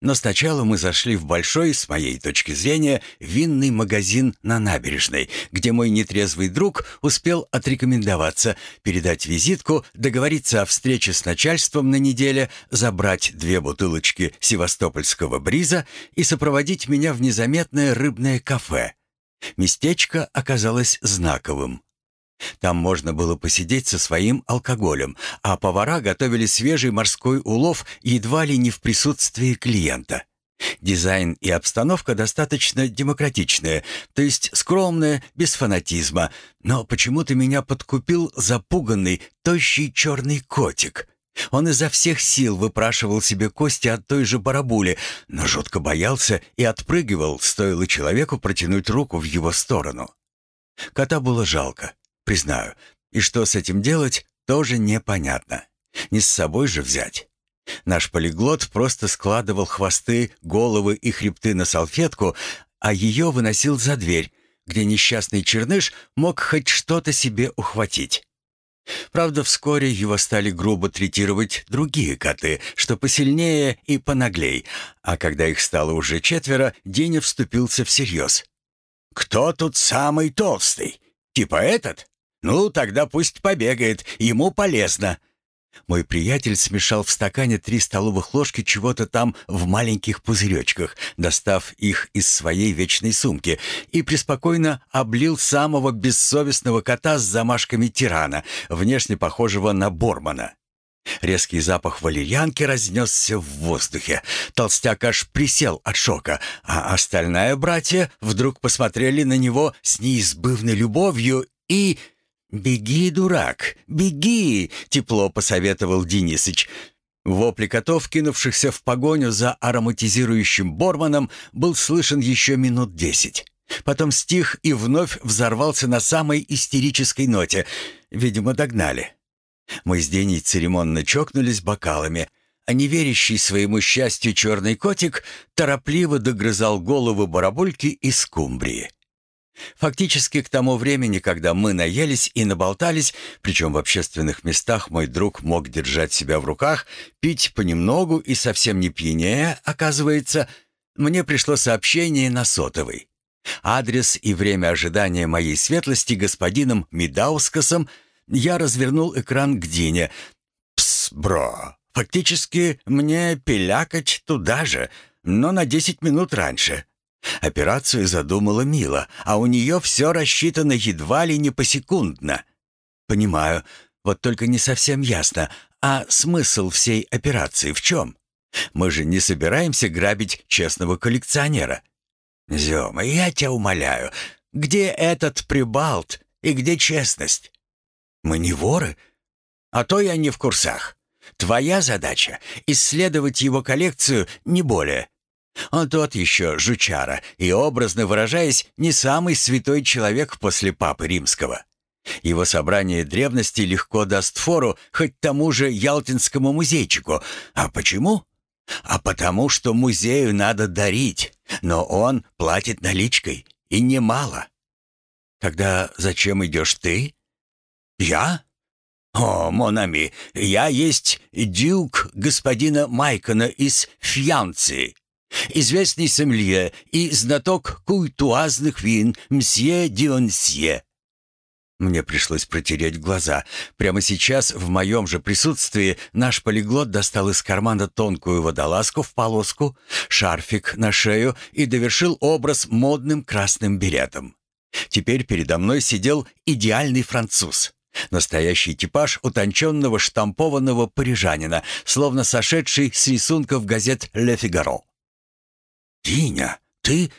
Speaker 2: Но сначала мы зашли в большой, с моей точки зрения, винный магазин на набережной, где мой нетрезвый друг успел отрекомендоваться, передать визитку, договориться о встрече с начальством на неделе, забрать две бутылочки севастопольского бриза и сопроводить меня в незаметное рыбное кафе, Местечко оказалось знаковым. Там можно было посидеть со своим алкоголем, а повара готовили свежий морской улов едва ли не в присутствии клиента. Дизайн и обстановка достаточно демократичные, то есть скромные, без фанатизма, но почему-то меня подкупил запуганный, тощий черный котик. Он изо всех сил выпрашивал себе кости от той же барабули, но жутко боялся и отпрыгивал, стоило человеку протянуть руку в его сторону. Кота было жалко, признаю, и что с этим делать, тоже непонятно. Не с собой же взять. Наш полиглот просто складывал хвосты, головы и хребты на салфетку, а ее выносил за дверь, где несчастный черныш мог хоть что-то себе ухватить. Правда, вскоре его стали грубо третировать другие коты, что посильнее и понаглей, а когда их стало уже четверо, Деня вступился всерьез. «Кто тут самый толстый? Типа этот? Ну, тогда пусть побегает, ему полезно». Мой приятель смешал в стакане три столовых ложки чего-то там в маленьких пузыречках, достав их из своей вечной сумки, и преспокойно облил самого бессовестного кота с замашками тирана, внешне похожего на Бормана. Резкий запах валерьянки разнесся в воздухе. Толстяк аж присел от шока, а остальная братья вдруг посмотрели на него с неизбывной любовью и «Беги, дурак, беги!» — тепло посоветовал Денисыч. Вопли котов, кинувшихся в погоню за ароматизирующим Борманом, был слышен еще минут десять. Потом стих и вновь взорвался на самой истерической ноте.
Speaker 1: Видимо, догнали. Мы с Деней церемонно чокнулись бокалами, а неверящий своему счастью черный котик торопливо догрызал головы барабульки из скумбрии. Фактически к тому времени, когда мы наелись и наболтались, причем в общественных местах мой друг мог держать себя в руках, пить понемногу и совсем не пьянее, оказывается, мне пришло сообщение на сотовый. Адрес и время ожидания моей светлости господином Медаускасом я развернул экран к Дине. «Пс, бро, фактически мне пилякать туда же, но на десять минут раньше». Операцию задумала Мила, а у нее все рассчитано едва ли не посекундно. Понимаю, вот только не совсем ясно, а смысл всей операции в чем? Мы же не собираемся грабить честного коллекционера. Зёма, я тебя умоляю, где этот прибалт и где честность? Мы не воры? А то я не в курсах. Твоя задача — исследовать его коллекцию не более. Он тот еще жучара и, образно выражаясь, не самый святой человек после Папы Римского. Его собрание древности легко даст фору хоть тому же Ялтинскому музейчику. А почему? А потому что музею надо дарить, но он платит наличкой, и немало. Тогда зачем идешь ты? Я? О, Монами, я есть дюк господина Майкона из Фьянции, известный сомелье и знаток культуазных вин мсье Дионсье. Мне пришлось протереть глаза. Прямо сейчас, в моем же присутствии, наш полиглот достал из кармана тонкую водолазку в полоску, шарфик на шею и довершил образ модным красным беретом. Теперь передо мной сидел идеальный француз. Настоящий типаж утонченного штампованного парижанина, словно сошедший с рисунков газет «Ле Фигаро». «Диня, ты...»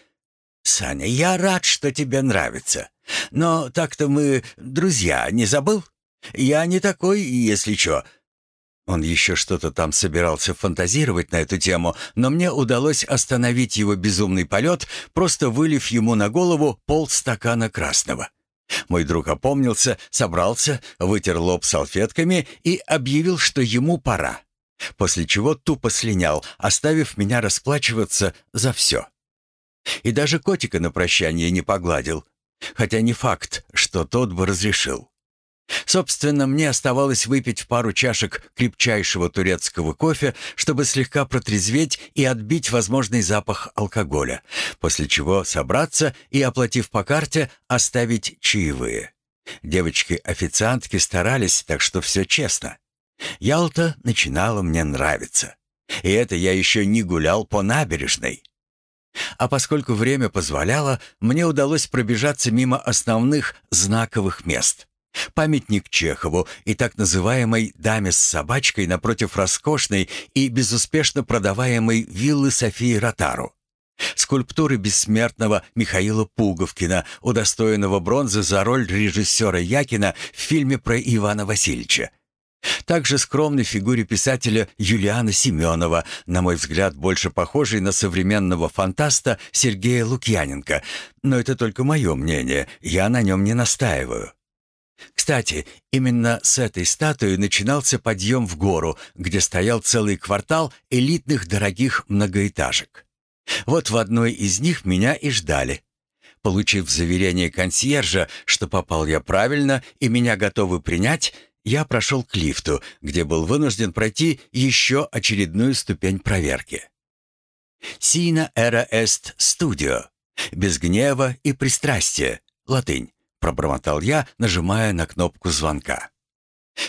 Speaker 1: «Саня, я рад, что тебе нравится. Но так-то мы друзья, не забыл? Я не такой, если чё». Он еще что-то там собирался фантазировать на эту тему, но мне удалось остановить его безумный полет, просто вылив ему на голову полстакана красного. Мой друг опомнился, собрался, вытер лоб салфетками и объявил, что ему пора. После чего тупо слинял, оставив меня расплачиваться за все. И даже котика на прощание не погладил, хотя не факт, что тот бы разрешил. Собственно, мне оставалось выпить пару чашек крепчайшего турецкого кофе, чтобы слегка протрезветь и отбить возможный запах алкоголя, после чего собраться и, оплатив по карте, оставить чаевые. Девочки-официантки старались, так что все честно. Ялта начинала мне нравиться. И это я еще не гулял по набережной. А поскольку время позволяло, мне удалось пробежаться мимо основных знаковых мест. Памятник Чехову и так называемой «даме с собачкой» напротив роскошной и безуспешно продаваемой виллы Софии Ротару. Скульптуры бессмертного Михаила Пуговкина, удостоенного бронзы за роль режиссера Якина в фильме про Ивана Васильевича. Также скромной фигуре писателя Юлиана Семенова, на мой взгляд, больше похожей на современного фантаста Сергея Лукьяненко, но это только мое мнение, я на нем не настаиваю. Кстати, именно с этой статуи начинался подъем в гору, где стоял целый квартал элитных дорогих многоэтажек. Вот в одной из них меня и ждали. Получив заверение консьержа, что попал я правильно и меня готовы принять, я прошел к лифту, где был вынужден пройти еще очередную ступень проверки. «Сина эра эст студио» — «без гнева и пристрастия», латынь, пробормотал я, нажимая на кнопку звонка.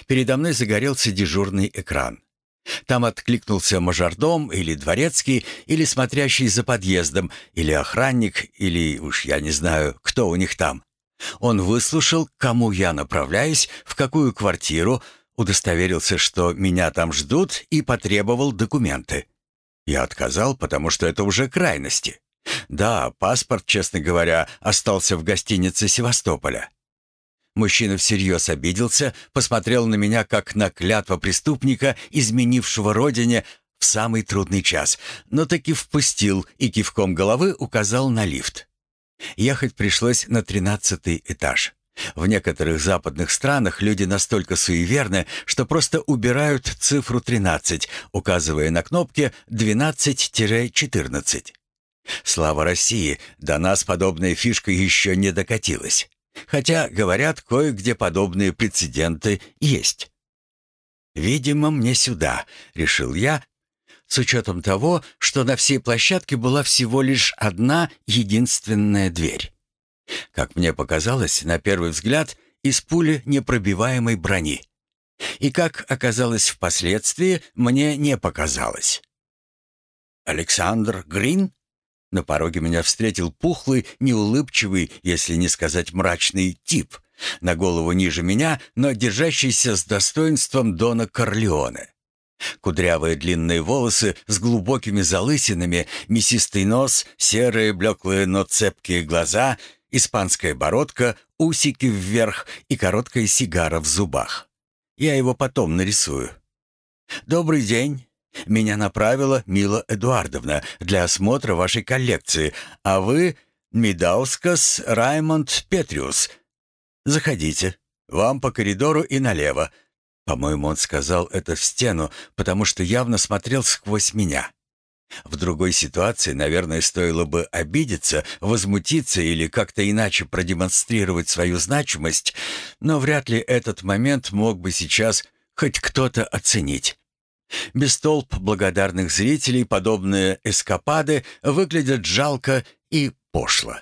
Speaker 1: Передо мной загорелся дежурный экран. Там откликнулся мажордом или дворецкий, или смотрящий за подъездом, или охранник, или уж я не знаю, кто у них там. Он выслушал, к кому я направляюсь, в какую квартиру, удостоверился, что меня там ждут, и потребовал документы. Я отказал, потому что это уже крайности. Да, паспорт, честно говоря, остался в гостинице Севастополя. Мужчина всерьез обиделся, посмотрел на меня как на клятва преступника, изменившего родине в самый трудный час, но таки впустил и кивком головы указал на лифт. Ехать пришлось на тринадцатый этаж. В некоторых западных странах люди настолько суеверны, что просто убирают цифру 13, указывая на кнопке 12-14. Слава России, до нас подобная фишка еще не докатилась. Хотя, говорят, кое-где подобные прецеденты есть. «Видимо, мне сюда», — решил я, с учетом того, что на всей площадке была всего лишь одна единственная дверь. Как мне показалось, на первый взгляд, из пули непробиваемой брони. И как оказалось впоследствии, мне не показалось. «Александр Грин?» На пороге меня встретил пухлый, неулыбчивый, если не сказать мрачный тип, на голову ниже меня, но держащийся с достоинством Дона Корлеоне. Кудрявые длинные волосы с глубокими залысинами, мясистый нос, серые блеклые, но цепкие глаза, испанская бородка, усики вверх и короткая сигара в зубах. Я его потом нарисую. «Добрый день. Меня направила Мила Эдуардовна для осмотра вашей коллекции, а вы — Медаускас Раймонд Петриус. Заходите. Вам по коридору и налево. По-моему, он сказал это в стену, потому что явно смотрел сквозь меня. В другой ситуации, наверное, стоило бы обидеться, возмутиться или как-то иначе продемонстрировать свою значимость, но вряд ли этот момент мог бы сейчас хоть кто-то оценить. Без толп благодарных зрителей подобные эскапады выглядят жалко и пошло.